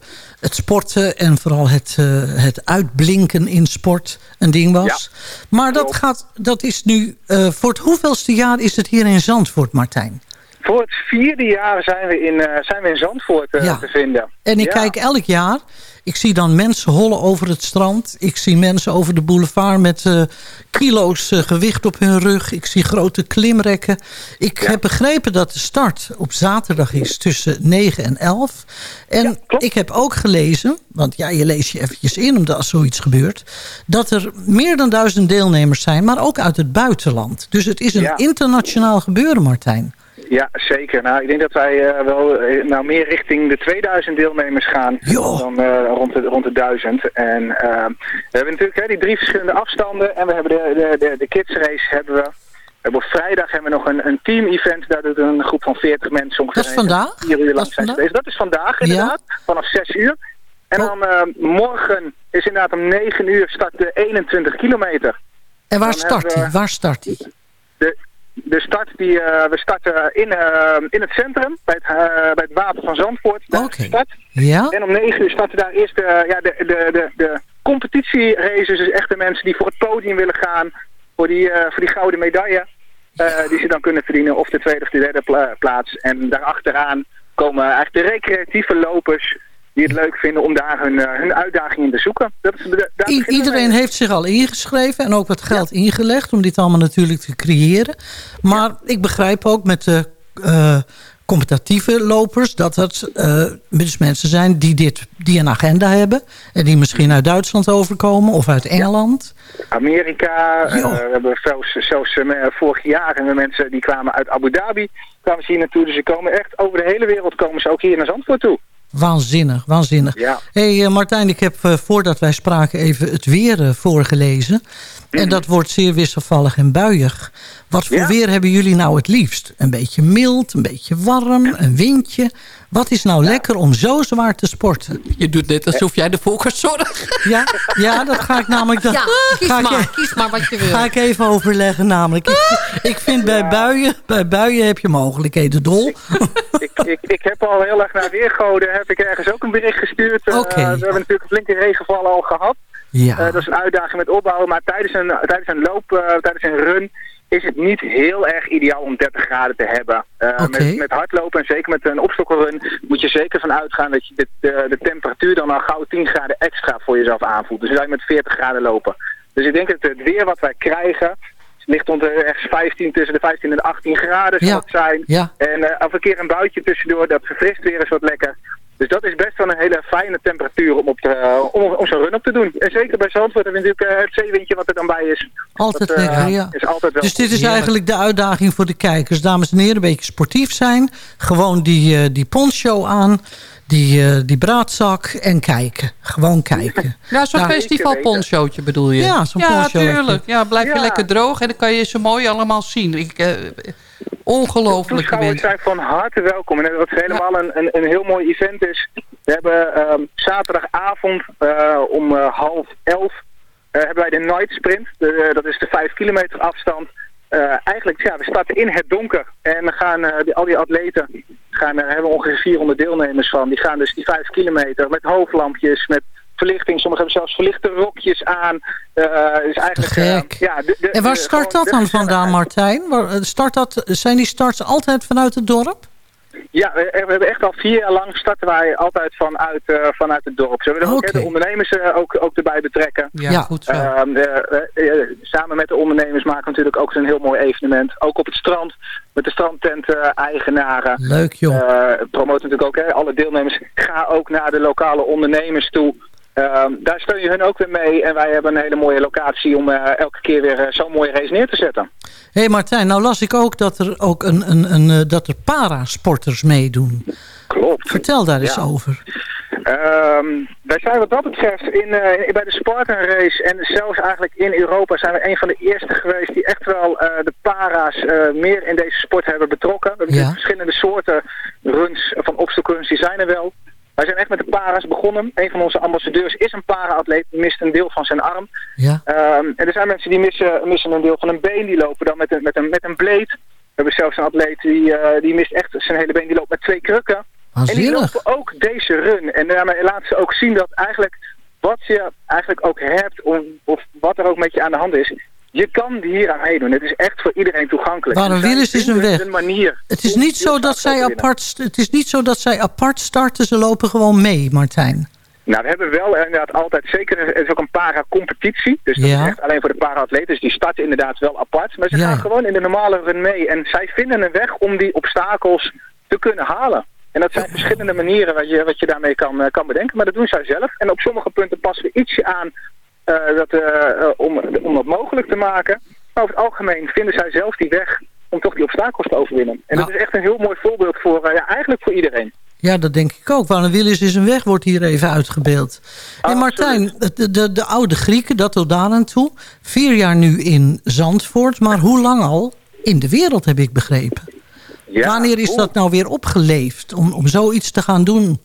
[SPEAKER 11] het sporten en vooral het, het uitblinken in sport een ding was. Maar dat, gaat, dat is nu, voor het hoeveelste jaar is het hier in Zandvoort, Martijn?
[SPEAKER 15] Voor het vierde jaar zijn we in, zijn we in Zandvoort
[SPEAKER 11] Ja.
[SPEAKER 15] te vinden.
[SPEAKER 11] En ik kijk elk jaar, ik zie dan mensen hollen over het strand. Ik zie mensen over de boulevard met eh, kilo's eh, gewicht op hun rug. Ik zie grote klimrekken. Ik heb begrepen dat de start op zaterdag is tussen 9 en 11. En ik heb ook gelezen, want ja, je leest je eventjes in omdat als zoiets gebeurt... dat er meer dan duizend deelnemers zijn, maar ook uit het buitenland. Dus het is een
[SPEAKER 15] Ja.
[SPEAKER 11] internationaal gebeuren, Martijn.
[SPEAKER 15] Ja, zeker. Nou, ik denk dat wij eh, wel eh, nou, meer richting de 2000 deelnemers gaan dan eh, rond, de, rond de 1000. En we hebben natuurlijk hè, die drie verschillende afstanden en we hebben de, de, de, de kids race hebben we. We hebben op vrijdag hebben we nog een, een team-event. Daar doet een groep van 40 mensen ongeveer.
[SPEAKER 11] Dat is vandaag?
[SPEAKER 15] Vier uur
[SPEAKER 11] Dat is vandaag?
[SPEAKER 15] bezig. Dat is vandaag inderdaad, vanaf 6 uur. En dan eh, morgen is inderdaad om 9 uur start de 21 kilometer.
[SPEAKER 11] En waar
[SPEAKER 15] Dan
[SPEAKER 11] start hij? Waar start hij?
[SPEAKER 15] De, start die eh, we starten in, eh, in het centrum, bij het, eh, bij het water van Zandvoort. Start.
[SPEAKER 11] Ja?
[SPEAKER 15] En om 9 uur starten daar eerst de, ja, de, de, de, de competitieraces. Dus echt de mensen die voor het podium willen gaan, voor die, voor die gouden medaille. die ze dan kunnen verdienen, of de tweede of de derde pla- plaats. En daarachteraan komen eigenlijk de recreatieve lopers die het leuk vinden om daar hun, eh, hun uitdaging in te zoeken. Dat is, daar
[SPEAKER 11] I- iedereen
[SPEAKER 15] mee.
[SPEAKER 11] heeft zich al ingeschreven en ook wat geld ingelegd om dit allemaal natuurlijk te creëren. Maar ik begrijp ook met de eh, competitieve lopers dat het dus mensen zijn die, dit, die een agenda hebben. En die misschien uit Duitsland overkomen of uit Engeland.
[SPEAKER 15] Amerika. eh, we hebben zelfs, zelfs vorig jaar we mensen die kwamen uit Abu Dhabi. Kwamen ze hier naartoe. Dus ze komen echt over de hele wereld komen ze ook hier naar Zandvoort toe.
[SPEAKER 11] Waanzinnig, waanzinnig.
[SPEAKER 15] Ja.
[SPEAKER 11] hey, eh, Martijn, ik heb eh, voordat wij spraken even het weer eh, voorgelezen. En dat wordt zeer wisselvallig en buiig. Wat voor weer hebben jullie nou het liefst? Een beetje mild, een beetje warm, een windje. Wat is nou lekker om zo zwaar te sporten?
[SPEAKER 8] Je doet net alsof jij kan zorgen.
[SPEAKER 11] Ja, ja dat ga ik namelijk... Dat,
[SPEAKER 9] Ja, kies
[SPEAKER 11] ga ik,
[SPEAKER 9] maar, kies maar wat je wil.
[SPEAKER 11] Ga ik even overleggen namelijk. Ik, ik vind bij buien, bij buien heb je mogelijkheden, Dol.
[SPEAKER 15] ik, ik, ik heb al heel erg naar weergoden. Heb ik ergens ook een bericht gestuurd. Eh, we hebben natuurlijk flinke regenvallen al gehad.
[SPEAKER 11] Ja.
[SPEAKER 15] Eh, dat is een uitdaging met opbouwen. Maar tijdens een, tijdens een loop, eh, tijdens een run is het niet heel erg ideaal om 30 graden te hebben. Eh, met, met hardlopen en zeker met een opstokkelrun moet je zeker van uitgaan dat je de, de, de temperatuur dan al gauw 10 graden extra voor jezelf aanvoelt. Dus dan zou je met 40 graden lopen. Dus ik denk dat het weer wat wij krijgen ligt onder ergens 15, tussen de 15 en de 18 graden zal
[SPEAKER 11] Ja.
[SPEAKER 15] het zijn.
[SPEAKER 11] Ja.
[SPEAKER 15] En eh, af en keer een buitje tussendoor, dat verfrist weer eens wat lekker. Dus dat is best wel een hele fijne temperatuur om, op te, eh, om, om zo'n run op te doen. En zeker bij Zandvoort hebben we natuurlijk eh, het zeewindje wat er dan bij is.
[SPEAKER 11] Altijd
[SPEAKER 15] Dat, eh,
[SPEAKER 11] lekker, ja.
[SPEAKER 15] Is altijd wel
[SPEAKER 11] Dus dit is
[SPEAKER 15] Heerlijk.
[SPEAKER 11] eigenlijk de uitdaging voor de kijkers. Dames en heren, een beetje sportief zijn. Gewoon die, die poncho aan. Die, eh, die braadzak en kijken. Gewoon kijken.
[SPEAKER 8] Ja, zo'n
[SPEAKER 11] Ja.
[SPEAKER 8] festivalponchootje bedoel je?
[SPEAKER 11] Ja, zo'n
[SPEAKER 8] Ja, tuurlijk. Ja, blijf je
[SPEAKER 15] Ja.
[SPEAKER 8] lekker droog en dan kan je ze mooi allemaal zien. Ik, eh, ongelooflijk
[SPEAKER 15] Toeschouwers zijn van harte welkom. En wat helemaal een, een, een heel mooi event is. We hebben ehm, zaterdagavond eh, om eh, half elf eh, hebben wij de Night Sprint. De- dat is de vijf kilometer afstand. Eh, eigenlijk, ja, we starten in het donker. En dan gaan eh, die, al die atleten Gaan, er hebben we ongeveer 400 deelnemers van. Die gaan dus die 5 kilometer met hoofdlampjes, met verlichting. Sommigen hebben zelfs verlichte rokjes aan. Eh, is eigenlijk, eh,
[SPEAKER 11] gek.
[SPEAKER 15] ja, de, de,
[SPEAKER 11] En waar start dat dan vandaan, Martijn? Waar, eh, Start dat, zijn die starts altijd vanuit het dorp?
[SPEAKER 15] Ja, we, we hebben echt al vier jaar lang starten wij altijd vanuit, eh, vanuit het dorp. Zullen we ook hè, de ondernemers eh, ook, ook erbij betrekken?
[SPEAKER 8] Ja, Ja. goed zo.
[SPEAKER 15] Ehm, eh, eh, eh, samen met de ondernemers maken we natuurlijk ook een heel mooi evenement. Ook op het strand, met de strandtent-eigenaren.
[SPEAKER 11] Leuk, joh.
[SPEAKER 15] promoten natuurlijk ook, hè, alle deelnemers. Ga ook naar de lokale ondernemers toe. Ehm, daar steun je hun ook weer mee. En wij hebben een hele mooie locatie om eh, elke keer weer eh, zo'n mooie race neer te zetten.
[SPEAKER 11] Hé hey Martijn, nou las ik ook dat er ook een, een, een, eh, dat er parasporters meedoen.
[SPEAKER 15] Klopt.
[SPEAKER 11] Vertel daar eens
[SPEAKER 15] Ja.
[SPEAKER 11] over.
[SPEAKER 15] Ehm, wij zijn wat dat betreft in, bij de Spartan Race en zelfs eigenlijk in Europa zijn we een van de eerste geweest die echt wel de para's meer in deze sport hebben betrokken. We hebben
[SPEAKER 11] Ja.
[SPEAKER 15] verschillende soorten runs van obstacles, die zijn er wel. Wij zijn echt met de para's begonnen. Een van onze ambassadeurs is een para-atleet, die mist een deel van zijn arm.
[SPEAKER 11] Ja.
[SPEAKER 15] Ehm, en er zijn mensen die missen, missen een deel van een been, die lopen dan met een, met een, met een bleed. We hebben zelfs een atleet die, eh, die mist echt zijn hele been, die loopt met twee krukken. En die lopen ook deze run. En daarmee laten ze ook zien dat eigenlijk wat je eigenlijk ook hebt, of, of wat er ook met je aan de hand is, je kan hier aan meedoen. Het is echt voor iedereen toegankelijk.
[SPEAKER 11] Waar een
[SPEAKER 15] En zij
[SPEAKER 11] wil is, is een weg.
[SPEAKER 15] Manier.
[SPEAKER 11] Het is niet zo dat zij apart, het is niet zo dat zij apart starten, ze lopen gewoon mee, Martijn.
[SPEAKER 15] Nou, we hebben wel inderdaad altijd, zeker, het is ook een para-competitie. Dus dat
[SPEAKER 11] Ja.
[SPEAKER 15] is echt alleen voor de para-atleten. Dus die starten inderdaad wel apart. Maar ze
[SPEAKER 11] Ja.
[SPEAKER 15] gaan gewoon in de normale run mee. En zij vinden een weg om die obstakels te kunnen halen. En dat zijn verschillende manieren wat je, wat je daarmee kan, eh, kan bedenken. Maar dat doen zij zelf. En op sommige punten passen we ietsje aan dat, eh, eh, om, om dat mogelijk te maken. Maar over het algemeen vinden zij zelf die weg om toch die obstakels te overwinnen. En
[SPEAKER 11] Nou.
[SPEAKER 15] dat is echt een heel mooi voorbeeld voor, eh, ja, eigenlijk voor iedereen.
[SPEAKER 11] Ja, dat denk ik ook. Waar een wil is, is een weg, wordt hier even uitgebeeld. En Martijn, de, de, de oude Grieken, dat tot daar aan toe. Vier jaar nu in Zandvoort, maar hoe lang al in de wereld, heb ik begrepen.
[SPEAKER 15] Ja,
[SPEAKER 11] Wanneer is dat nou weer opgeleefd om, om zoiets te gaan doen?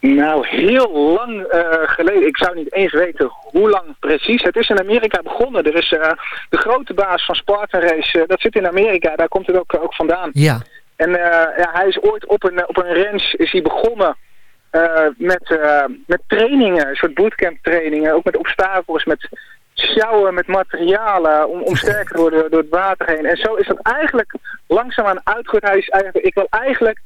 [SPEAKER 15] Nou, heel lang eh, geleden. Ik zou niet eens weten hoe lang precies. Het is in Amerika begonnen. Er is eh, de grote baas van Spartan Race. eh, dat zit in Amerika. Daar komt het ook, ook vandaan.
[SPEAKER 11] Ja.
[SPEAKER 15] En ja, hij is ooit op een, op een ranch is hij begonnen met, met trainingen. Een soort bootcamp trainingen. Ook met obstakels, met sjouwen, met materialen. Om, om sterker te worden door het water heen. En zo is dat eigenlijk langzaamaan uitgegroeid. Hij is eigenlijk, ik wil eigenlijk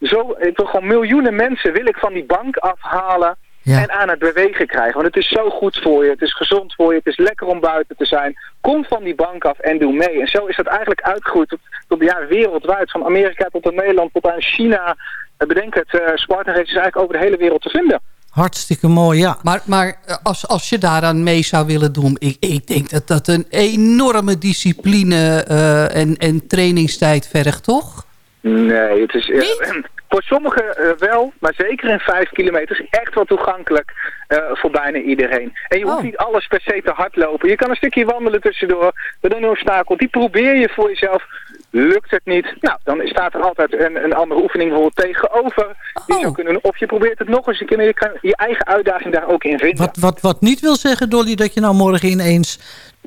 [SPEAKER 15] zo, ik wil gewoon miljoenen mensen wil ik van die bank afhalen en aan het bewegen krijgen. Want het is zo goed voor je, het is gezond voor je, het is lekker om buiten te zijn. Kom van die bank af en doe mee. En zo is dat eigenlijk uitgegroeid tot, tot ja, wereldwijd. Van Amerika tot aan Nederland tot aan China. Bedenk het, eh Spartan Race is eigenlijk over de hele wereld te vinden.
[SPEAKER 11] Hartstikke mooi, ja.
[SPEAKER 8] Maar, maar eh, als, als je daaraan mee zou willen doen... ik, ik denk dat dat een enorme discipline eh, en, en trainingstijd vergt, toch?
[SPEAKER 15] Nee, het is... eh, voor sommigen eh, wel, maar zeker in 5 kilometer is echt wel toegankelijk eh, voor bijna iedereen. En je hoeft niet alles per se te hardlopen. Je kan een stukje wandelen tussendoor, met een obstakel. Die probeer je voor jezelf. Lukt het niet, nou, dan staat er altijd een, een andere oefening bijvoorbeeld tegenover. Die je zou kunnen doen. Of je probeert het nog eens een keer, je kan je eigen uitdaging daar ook in vinden.
[SPEAKER 11] Wat, wat, wat niet wil zeggen, Dolly, dat je nou morgen ineens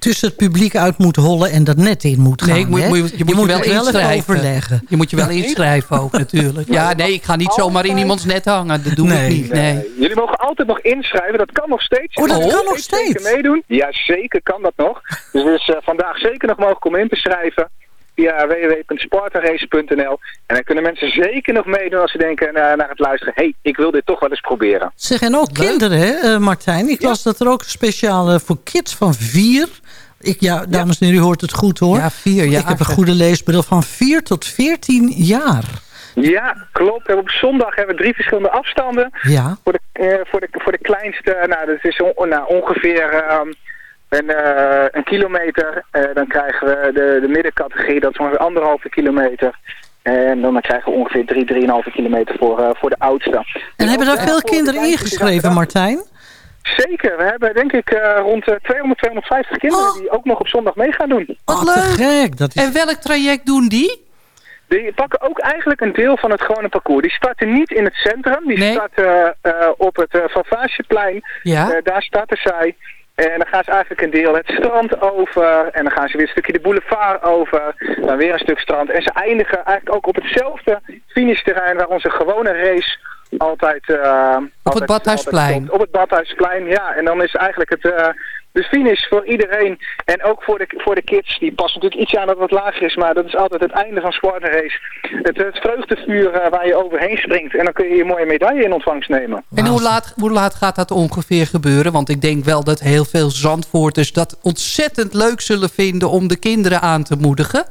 [SPEAKER 11] tussen het publiek uit moet hollen en dat net in moet gaan.
[SPEAKER 8] Nee, moet, moet je, je moet je wel inschrijven.
[SPEAKER 11] overleggen.
[SPEAKER 8] Je moet je wel inschrijven ook natuurlijk. Ja, nee, ik ga niet zomaar in iemands net hangen. Dat doe ik niet. Nee.
[SPEAKER 15] Jullie mogen altijd nog inschrijven, dat kan nog steeds.
[SPEAKER 8] Oh, dat
[SPEAKER 15] Je mag
[SPEAKER 8] kan nog
[SPEAKER 15] Zeker meedoen. Ja, zeker kan dat nog. Dus is eh, vandaag zeker nog mogelijk om in te schrijven via www.spartanrace.nl. En dan kunnen mensen zeker nog meedoen als ze denken eh, naar het luisteren. hey, ik wil dit toch wel eens proberen.
[SPEAKER 11] Zeg, en ook kinderen, hè, eh, Martijn? Ik las dat er ook een speciale voor kids van vier... Ik, ja, dames en heren, u hoort het goed hoor.
[SPEAKER 8] Ja, vier jaar.
[SPEAKER 11] Ik heb een goede leesbril van 4 tot 14 jaar.
[SPEAKER 15] Ja, klopt. Op zondag hebben we drie verschillende afstanden.
[SPEAKER 11] Ja.
[SPEAKER 15] Voor de, eh, voor de, voor de kleinste, nou, dat is on- nou, ongeveer ehm, een, eh, een kilometer. Eh, dan krijgen we de, de middencategorie, dat is ongeveer anderhalve kilometer. En dan krijgen we ongeveer 3, 3,5 kilometer voor, eh, voor de oudste.
[SPEAKER 11] En hebben daar veel kinderen ingeschreven, Martijn?
[SPEAKER 15] Zeker. We hebben denk ik eh, rond eh, 200, 250 kinderen die ook nog op zondag mee gaan doen.
[SPEAKER 11] Wat leuk. gek. Dat is...
[SPEAKER 8] En welk traject doen die?
[SPEAKER 15] Die pakken ook eigenlijk een deel van het gewone parcours. Die starten niet in het centrum. Die starten eh, op het uh, Favageplein.
[SPEAKER 8] Ja.
[SPEAKER 15] Eh, daar starten zij. En dan gaan ze eigenlijk een deel het strand over. En dan gaan ze weer een stukje de boulevard over. Dan weer een stuk strand. En ze eindigen eigenlijk ook op hetzelfde finishterrein waar onze gewone race altijd... eh,
[SPEAKER 8] Op
[SPEAKER 15] altijd-
[SPEAKER 8] het Badhuisplein.
[SPEAKER 15] altijd. Op het Badhuisplein, ja. En dan is eigenlijk het... eh, de finish voor iedereen en ook voor de, voor de kids, die past natuurlijk iets aan dat het wat lager is, maar dat is altijd het einde van Spartan Race. Het, het vreugdevuur eh, waar je overheen springt en dan kun je je mooie medaille in ontvangst nemen.
[SPEAKER 8] En hoe laat, hoe laat gaat dat ongeveer gebeuren? Want ik denk wel dat heel veel Zandvoorters dat ontzettend leuk zullen vinden... om de kinderen aan te moedigen.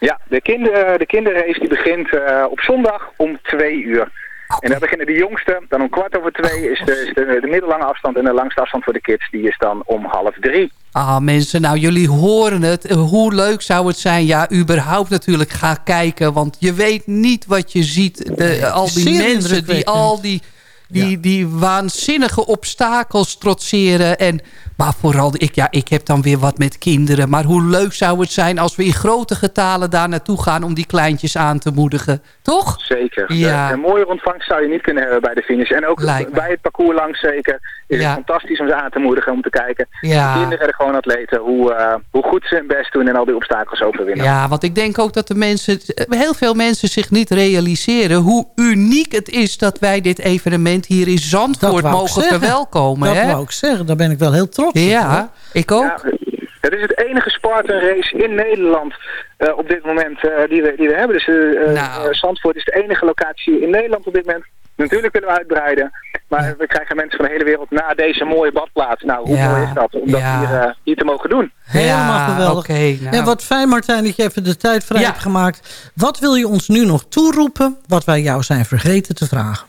[SPEAKER 15] Ja, de, kinder, de kinderrace die begint eh, op zondag om twee uur. En daar beginnen de jongste, dan om kwart over twee is, de, is de, de middellange afstand en de langste afstand voor de kids, die is dan om half drie.
[SPEAKER 8] Ah, mensen, nou, jullie horen het. Eh, Hoe leuk zou het zijn? Ja, überhaupt natuurlijk ga kijken. Want je weet niet wat je ziet. De, al die
[SPEAKER 11] zeer
[SPEAKER 8] mensen die al die, die, die waanzinnige obstakels trotseren. En, maar vooral, ik, ja, ik heb dan weer wat met kinderen. Maar hoe leuk zou het zijn als we in grote getalen daar naartoe gaan... om die kleintjes aan te moedigen. Toch?
[SPEAKER 15] Zeker.
[SPEAKER 8] Ja.
[SPEAKER 15] De- een mooie ontvangst zou je niet kunnen hebben bij de finish. En ook bij het parcours langs zeker is
[SPEAKER 8] Ja.
[SPEAKER 15] het fantastisch om ze aan te moedigen, om te kijken.
[SPEAKER 8] Ja.
[SPEAKER 15] De kinderen, de gewoon atleten, hoe, eh, hoe goed ze hun best doen en al die obstakels overwinnen.
[SPEAKER 8] Ja, want ik denk ook dat de mensen, heel veel mensen zich niet realiseren... hoe uniek het is dat wij dit evenement hier in Zandvoort mogen verwelkomen.
[SPEAKER 11] Dat
[SPEAKER 8] hè?
[SPEAKER 11] wou ik zeggen. Daar ben ik wel heel trots op.
[SPEAKER 8] Ja, ik ook.
[SPEAKER 15] Ja, het is het enige Spartan race in Nederland eh, op dit moment eh, die, we, die we hebben. Dus eh,
[SPEAKER 8] Nou.
[SPEAKER 15] Zandvoort is de enige locatie in Nederland op dit moment. Natuurlijk willen we uitbreiden. Maar we krijgen mensen van de hele wereld naar deze mooie badplaats. Nou, hoe
[SPEAKER 8] Ja.
[SPEAKER 15] mooi is dat om dat
[SPEAKER 8] Ja.
[SPEAKER 15] hier, eh, hier te mogen doen?
[SPEAKER 11] Helemaal
[SPEAKER 8] Ja,
[SPEAKER 11] geweldig.
[SPEAKER 8] oké, nou.
[SPEAKER 11] En wat fijn Martijn dat je even de tijd vrij
[SPEAKER 8] Ja.
[SPEAKER 11] hebt gemaakt. Wat wil je ons nu nog toeroepen wat wij jou zijn vergeten te vragen?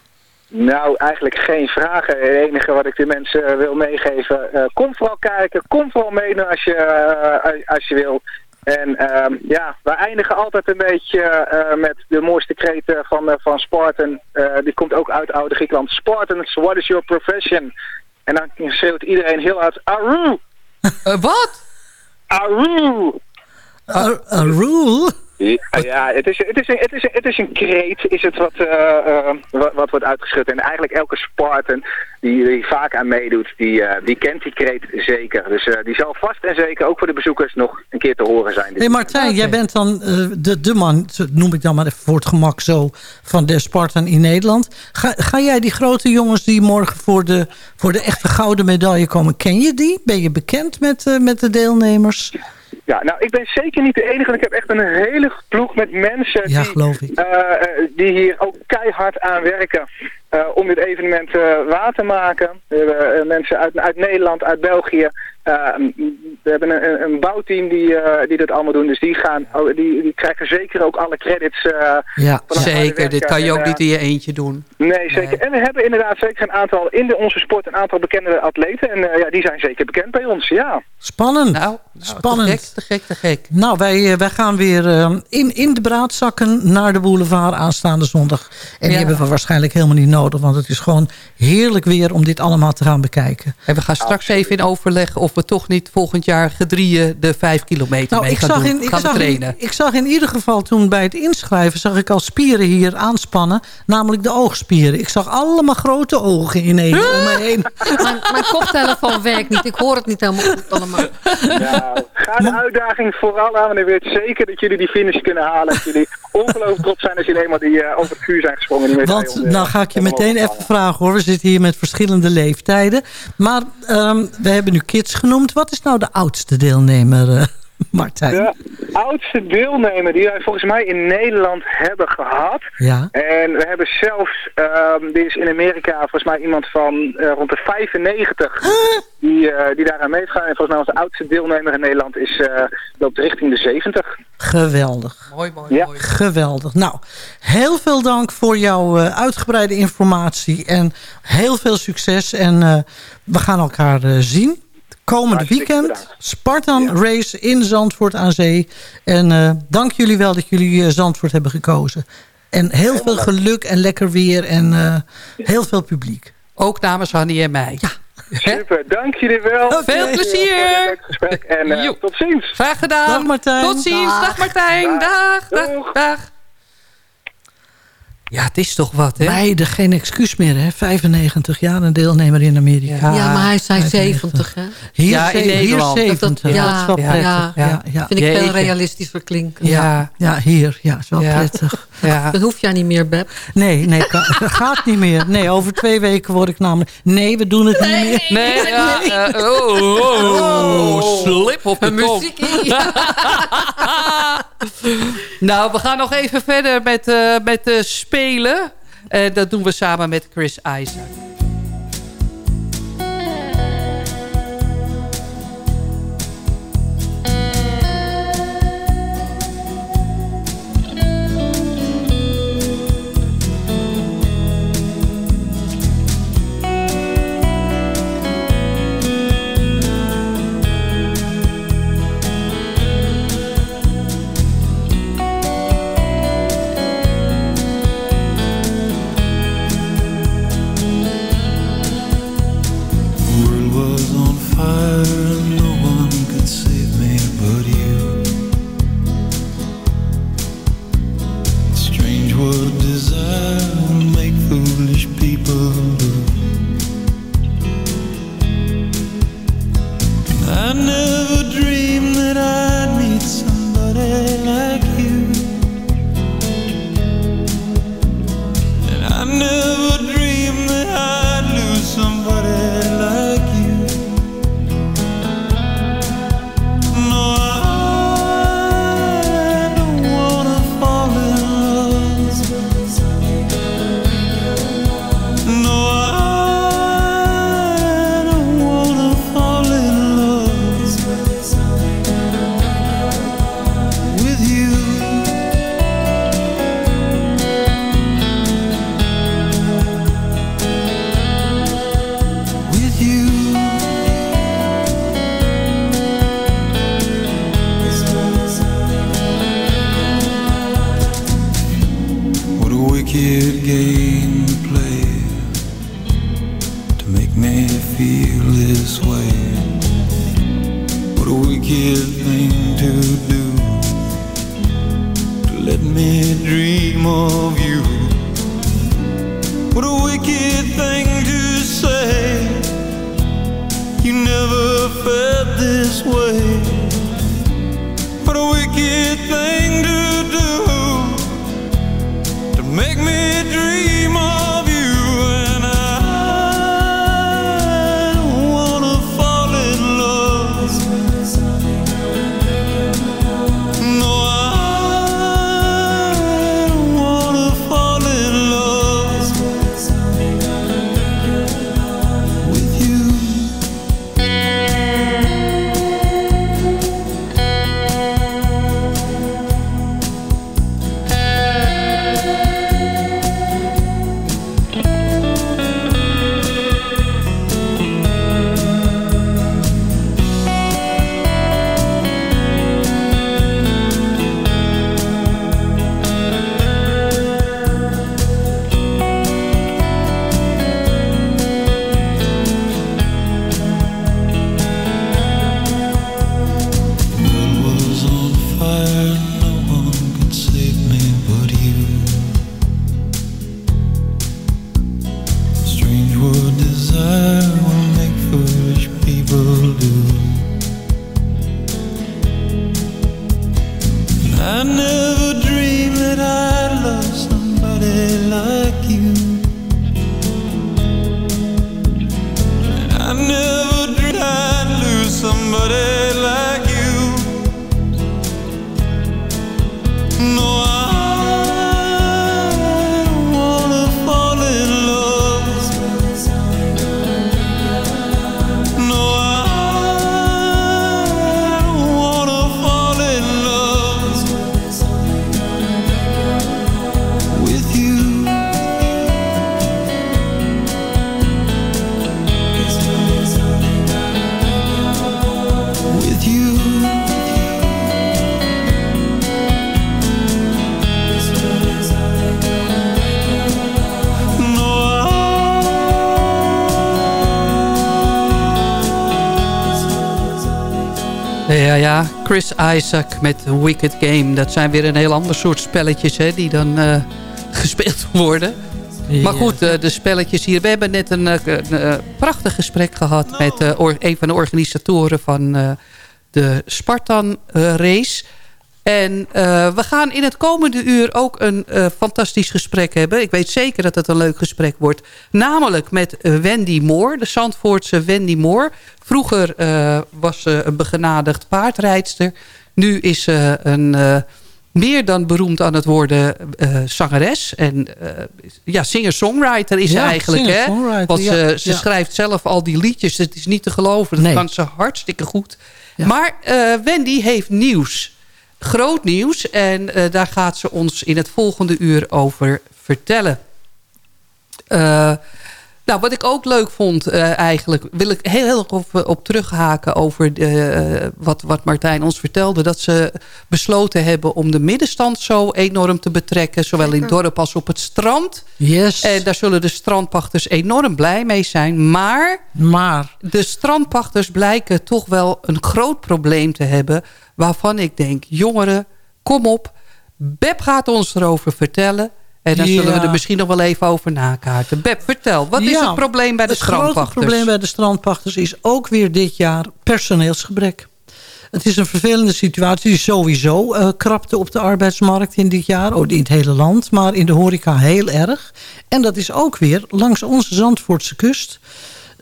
[SPEAKER 15] Nou, eigenlijk geen vragen. Het enige wat ik de mensen eh, wil meegeven, eh, kom vooral kijken, kom vooral meedoen als je, eh, als je wil. En ehm, ja, we eindigen altijd een beetje met de mooiste kreten van, van Spartan. Die komt ook uit Oude Griekenland. Spartans, what is your profession? En dan schreeuwt iedereen heel hard, Aru!
[SPEAKER 8] Wat?
[SPEAKER 15] Aru!
[SPEAKER 11] Rule?
[SPEAKER 15] Ja, het is, het, is een, het, is een, het is een kreet, is het wat, eh, eh, wat, wat wordt uitgeschud. En eigenlijk elke Spartan die, die vaak aan meedoet, die, eh, die kent die kreet zeker. Dus eh, die zal vast en zeker ook voor de bezoekers nog een keer te horen zijn.
[SPEAKER 11] Hé hey Martijn, jij bent dan de, de man, noem ik dan maar even voor het gemak zo, van de Spartan in Nederland. Ga, ga jij die grote jongens die morgen voor de, voor de echte gouden medaille komen, ken je die? Ben je bekend met, eh, met de deelnemers?
[SPEAKER 15] Ja, nou, ik ben zeker niet de enige. want Ik heb echt een hele ploeg met mensen
[SPEAKER 11] Ja,
[SPEAKER 15] die,
[SPEAKER 11] geloof ik.
[SPEAKER 15] eh, eh, die hier ook keihard aan werken eh, om dit evenement eh, waar te maken. We hebben mensen uit, uit Nederland, uit België. Eh, we hebben een, bouwteam die, eh, die dit allemaal doen. Dus die, gaan, oh, die, die krijgen zeker ook alle credits. eh,
[SPEAKER 8] Ja, zeker. Dit kan je ook
[SPEAKER 15] En, eh,
[SPEAKER 8] niet in je eentje doen.
[SPEAKER 15] Nee, zeker. En we hebben inderdaad zeker een aantal in de, onze sport een aantal bekende atleten. En eh, ja, die zijn zeker bekend bij ons, ja.
[SPEAKER 11] Spannend.
[SPEAKER 8] Nou,
[SPEAKER 11] Spannend.
[SPEAKER 8] Te gek, te gek, te gek.
[SPEAKER 11] Nou, wij, eh, wij gaan weer eh, in, in de braadzakken naar de boulevard aanstaande zondag. En die hebben we waarschijnlijk helemaal niet nodig. Want het is gewoon heerlijk weer om dit allemaal te gaan bekijken.
[SPEAKER 8] En we gaan straks even in overleg of we toch niet volgend jaar gedrieën de vijf kilometer
[SPEAKER 11] Nou,
[SPEAKER 8] mee
[SPEAKER 11] ik
[SPEAKER 8] gaan
[SPEAKER 11] zag,
[SPEAKER 8] doen.
[SPEAKER 11] in, ik,
[SPEAKER 8] gaan we
[SPEAKER 11] zag in,
[SPEAKER 8] trainen.
[SPEAKER 11] ik zag in ieder geval toen bij het inschrijven... zag ik al spieren hier aanspannen. Namelijk de oogspieren. Ik zag allemaal grote ogen ineens om me heen.
[SPEAKER 9] Mijn, mijn koptelefoon werkt niet. Ik hoor het niet helemaal goed allemaal.
[SPEAKER 15] Nou, ga de uitdaging vooral aan. En ik weet zeker dat jullie die finish kunnen halen. Dat jullie ongelooflijk trots zijn als jullie eenmaal die, eh, over het vuur zijn gesprongen.
[SPEAKER 11] Want
[SPEAKER 15] onder-
[SPEAKER 11] nou ga ik je meteen even vragen hoor. We zitten hier met verschillende leeftijden. Maar ehm, we hebben nu kids genoemd. Wat is nou de oudste deelnemer, eh, Martijn?
[SPEAKER 15] De oudste deelnemer die wij volgens mij in Nederland hebben gehad.
[SPEAKER 11] Ja.
[SPEAKER 15] En we hebben zelfs, ehm dit is in Amerika volgens mij iemand van eh, rond de 95 die, eh, die daaraan meegaan. En volgens mij onze oudste deelnemer in Nederland is, eh, loopt richting de 70.
[SPEAKER 11] Geweldig.
[SPEAKER 8] Mooi, mooi,
[SPEAKER 15] Ja.
[SPEAKER 8] mooi.
[SPEAKER 11] Geweldig. Nou, heel veel dank voor jouw eh, uitgebreide informatie. En heel veel succes. En eh, we gaan elkaar eh, zien. Komende
[SPEAKER 15] Hartstikke
[SPEAKER 11] weekend.
[SPEAKER 15] bedankt.
[SPEAKER 11] Spartan Race in Zandvoort aan Zee. En eh, dank jullie wel dat jullie eh, Zandvoort hebben gekozen. En heel veel geluk en lekker weer. En eh, heel veel publiek.
[SPEAKER 8] Ook namens Hanny en mij. Ja.
[SPEAKER 15] Super, dank jullie wel.
[SPEAKER 8] Veel plezier.
[SPEAKER 15] Voor en eh, tot ziens.
[SPEAKER 8] Graag gedaan.
[SPEAKER 11] Dag Martijn.
[SPEAKER 8] Tot ziens. Dag, Martijn. Dag, dag, dag.
[SPEAKER 14] Ja, het is toch wat, hè?
[SPEAKER 11] Beide geen excuus meer, hè? 95 jaar een deelnemer in Amerika.
[SPEAKER 9] Ja, maar hij zei
[SPEAKER 11] 95.
[SPEAKER 9] 70, hè?
[SPEAKER 11] Hier,
[SPEAKER 14] Ja, in
[SPEAKER 11] hier
[SPEAKER 14] Nederland.
[SPEAKER 11] 70. Dat,
[SPEAKER 9] ja,
[SPEAKER 11] is wel
[SPEAKER 9] ja,
[SPEAKER 11] prettig.
[SPEAKER 9] ja,
[SPEAKER 11] Ja, ja.
[SPEAKER 9] Vind ik veel realistischer klinken.
[SPEAKER 11] Ja, ja, hier. Ja, is wel
[SPEAKER 14] Ja.
[SPEAKER 11] prettig.
[SPEAKER 14] Ja.
[SPEAKER 9] Dat hoef jij niet meer, Beb.
[SPEAKER 11] Nee, nee, kan- gaat niet meer. Nee, over twee weken word ik namelijk... Nee, we doen het niet meer.
[SPEAKER 14] Nee, ja, eh, oh, oh, oh, slip op de
[SPEAKER 9] muziekie.
[SPEAKER 14] nou, we gaan nog even verder met, eh, met eh, spelen. Eh, dat doen we samen met Chris Isaac.
[SPEAKER 8] I never
[SPEAKER 14] Chris Isaac met Wicked Game. Dat zijn weer een heel ander soort spelletjes hè, die dan eh,
[SPEAKER 8] gespeeld worden. Maar goed, eh, de spelletjes hier. We hebben net een, eh, een, prachtig gesprek gehad... met or- een van de organisatoren van de Spartan-race... En eh, we gaan in het komende uur ook een eh, fantastisch gesprek hebben. Ik weet zeker dat het een leuk gesprek wordt. Namelijk met eh, Wendy Moore, de Zandvoortse Wendy Moore. Vroeger was ze een begenadigd paardrijdster. Nu is ze een meer dan beroemd aan het worden zangeres. En ja, singer-songwriter is ze eigenlijk. Hè? Want ze,
[SPEAKER 11] ja,
[SPEAKER 8] ze
[SPEAKER 11] ja.
[SPEAKER 8] schrijft zelf al die liedjes. Het is niet te geloven. Dat
[SPEAKER 11] Nee.
[SPEAKER 8] kan ze hartstikke goed. Maar Wendy heeft nieuws groot nieuws. En eh, daar gaat ze ons in het volgende uur over vertellen. Eh, nou, wat ik ook leuk vond eh, eigenlijk... wil ik heel, heel erg op, op terughaken over de, eh, wat, wat Martijn ons vertelde. Dat ze besloten hebben om de middenstand zo enorm te betrekken. Zowel in het dorp als op het strand.
[SPEAKER 11] Yes.
[SPEAKER 8] En daar zullen de strandpachters enorm blij mee zijn. Maar,
[SPEAKER 11] maar
[SPEAKER 8] de strandpachters blijken toch wel een groot probleem te hebben... waarvan ik denk, jongeren, kom op. Beb gaat ons erover vertellen... En dan zullen we er misschien nog wel even over nakaarten. Beb, vertel, wat is het probleem bij de
[SPEAKER 11] Het grote
[SPEAKER 8] strandpachters?
[SPEAKER 11] probleem bij de strandpachters is ook weer dit jaar personeelsgebrek. Het is een vervelende situatie die sowieso eh, krapte op de arbeidsmarkt in dit jaar. Oh, in het hele land, maar in de horeca heel erg. En dat is ook weer langs onze Zandvoortse kust.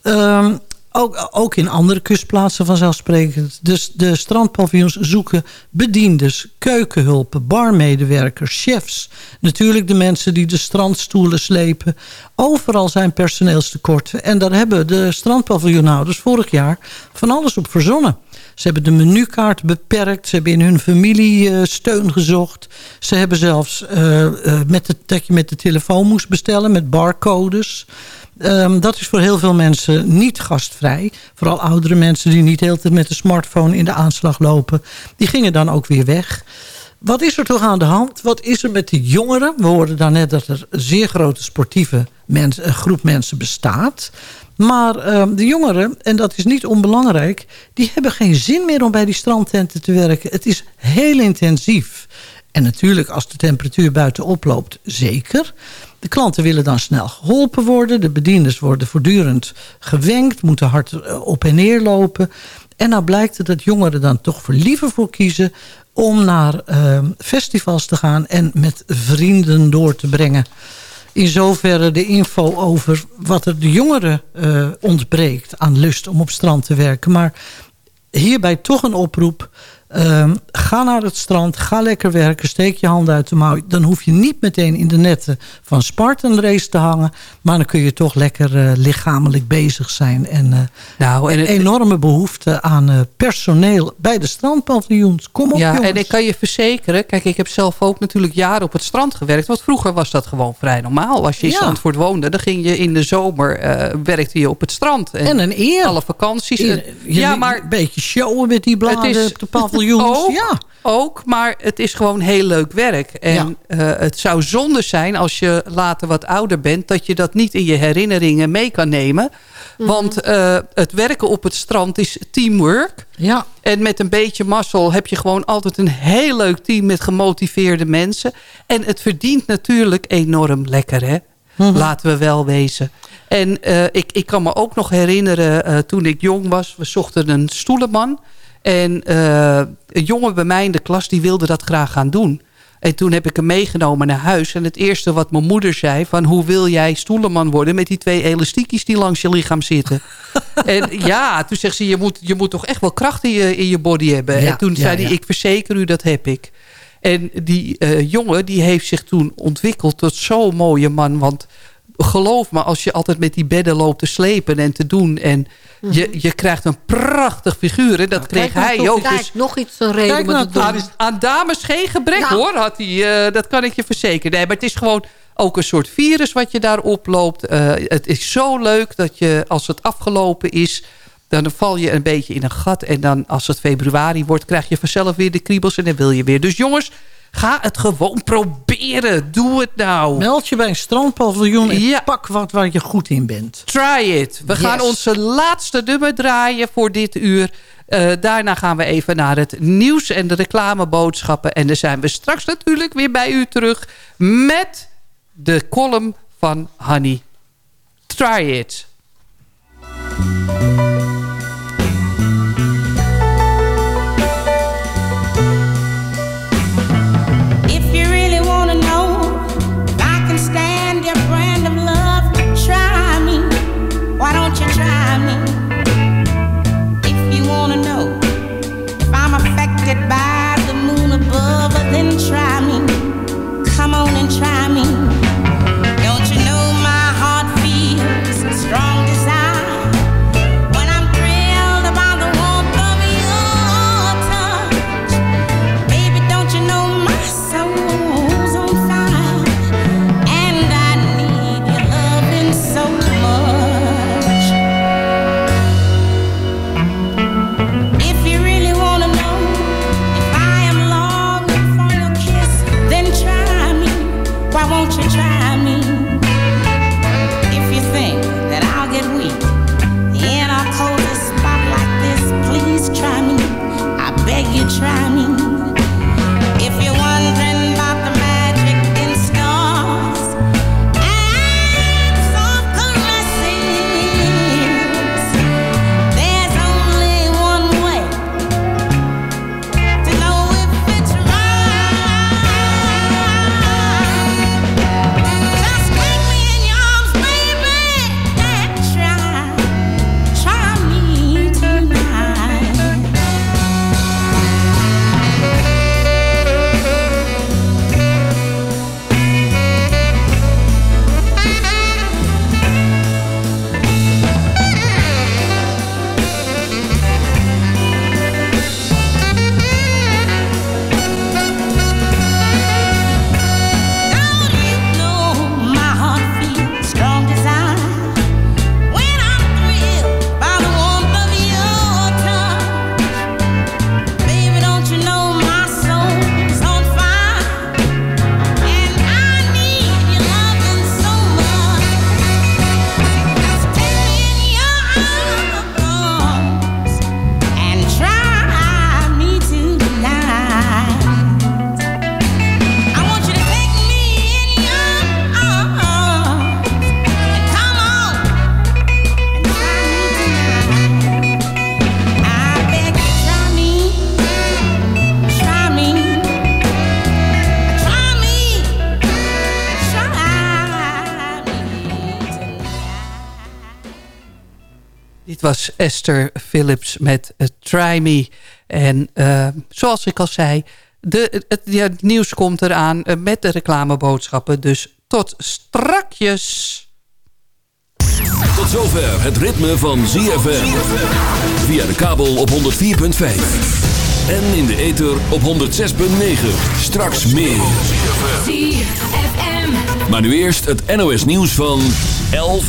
[SPEAKER 11] Ehm, ook, ook in andere kustplaatsen vanzelfsprekend. Dus de strandpaviljoens zoeken bediendes, keukenhulpen, barmedewerkers, chefs. Natuurlijk de mensen die de strandstoelen slepen. Overal zijn personeelstekorten. En daar hebben de strandpaviljoenhouders vorig jaar van alles op verzonnen. Ze hebben de menukaart beperkt. Ze hebben in hun familie eh, steun gezocht. Ze hebben zelfs eh, eh, met dat je met de telefoon moest bestellen met barcodes. Ehm, dat is voor heel veel mensen niet gastvrij. Vooral oudere mensen die niet de hele tijd met de smartphone in de aanslag lopen. Die gingen dan ook weer weg. Wat is er toch aan de hand? Wat is er met de jongeren? We hoorden daarnet dat er een zeer grote sportieve een groep mensen bestaat. Maar ehm, de jongeren, en dat is niet onbelangrijk... die hebben geen zin meer om bij die strandtenten te werken. Het is heel intensief. En natuurlijk, als de temperatuur buiten oploopt, zeker. De klanten willen dan snel geholpen worden. De bedienders worden voortdurend gewenkt, moeten hard eh, op en neer lopen. En nou blijkt het dat jongeren dan toch voor liever voor kiezen... om naar eh, festivals te gaan en met vrienden door te brengen. In zoverre de info over wat er de jongeren eh, ontbreekt aan lust om op strand te werken. Maar hierbij toch een oproep. Ehm, ga naar het strand, ga lekker werken, steek je handen uit de mouw. Dan hoef je niet meteen in de netten van Spartan Race te hangen. Maar dan kun je toch lekker eh, lichamelijk bezig zijn. En, eh,
[SPEAKER 8] Nou, en
[SPEAKER 11] een
[SPEAKER 8] het-
[SPEAKER 11] enorme behoefte aan eh, personeel bij de strandpaviljoens. Kom op
[SPEAKER 8] ja,
[SPEAKER 11] jongens.
[SPEAKER 8] en ik kan je verzekeren... Kijk, ik heb zelf ook natuurlijk jaren op het strand gewerkt. Want vroeger was dat gewoon vrij normaal. Als je in
[SPEAKER 11] Ja.
[SPEAKER 8] Zandvoort woonde, dan ging je in de zomer... werkte je op het strand.
[SPEAKER 11] En een eer.
[SPEAKER 8] Alle vakanties.
[SPEAKER 11] Je-
[SPEAKER 8] ja, maar
[SPEAKER 11] Een beetje showen met die bladen
[SPEAKER 8] is
[SPEAKER 11] op de paviljoens.
[SPEAKER 8] Ook,
[SPEAKER 11] ja.
[SPEAKER 8] ook, maar het is gewoon heel leuk werk. En eh, het zou zonde zijn als je later wat ouder bent... dat je dat niet in je herinneringen mee kan nemen. Want eh, het werken op het strand is teamwork.
[SPEAKER 11] Ja.
[SPEAKER 8] En met een beetje mazzel heb je gewoon altijd een heel leuk team... met gemotiveerde mensen. En het verdient natuurlijk enorm lekker, hè?
[SPEAKER 11] Mhm.
[SPEAKER 8] Laten we wel wezen. En eh, ik, ik kan me ook nog herinneren, toen ik jong was... we zochten een stoelenman. En eh, een jongen bij mij in de klas, die wilde dat graag gaan doen. En toen heb ik hem meegenomen naar huis. En het eerste wat mijn moeder zei... van hoe wil jij stoelenman worden... met die twee elastiekjes die langs je lichaam zitten. en ja, toen zegt ze... je moet, je moet toch echt wel kracht in je, in je body hebben.
[SPEAKER 11] Ja,
[SPEAKER 8] en toen
[SPEAKER 11] ja,
[SPEAKER 8] zei hij...
[SPEAKER 11] ja.
[SPEAKER 8] ik verzeker u, dat heb ik. En die eh, jongen die heeft zich toen ontwikkeld tot zo'n mooie man. Want geloof me, als je altijd met die bedden loopt te slepen en te doen... en je, je krijgt een prachtig figuur. En dat kreeg
[SPEAKER 9] nou
[SPEAKER 8] hij
[SPEAKER 9] toch,
[SPEAKER 8] ook.
[SPEAKER 9] Kijk,
[SPEAKER 8] Dus
[SPEAKER 9] nog iets een reden
[SPEAKER 11] Kijk
[SPEAKER 9] om
[SPEAKER 11] nou
[SPEAKER 9] het te doen.
[SPEAKER 8] aan, aan dames geen gebrek
[SPEAKER 9] Ja.
[SPEAKER 8] hoor, had hij. eh, dat kan ik je verzekeren. Nee, maar het is gewoon ook een soort virus wat je daar oploopt. Eh, het is zo leuk dat je, als het afgelopen is... dan val je een beetje in een gat. En dan als het februari wordt, krijg je vanzelf weer de kriebels... en dan wil je weer. Dus jongens, Ga het gewoon proberen. Doe het nou.
[SPEAKER 11] Meld je bij een strandpaviljoen en pak wat waar je goed in bent.
[SPEAKER 8] Try it. We gaan onze laatste nummer draaien voor dit uur. Eh, daarna gaan we even naar het nieuws en de reclameboodschappen. En dan zijn we straks natuurlijk weer bij u terug met
[SPEAKER 17] de column van Honey. Try it. Esther Philips met uh, Try Me. En eh, zoals ik al zei, de, het, het nieuws komt eraan eh, met de reclameboodschappen. Dus tot strakjes.
[SPEAKER 4] Tot zover het ritme van ZFM. Via de kabel op 104.5. En in de ether op 106.9. Straks meer. Maar nu eerst het NOS nieuws van 11.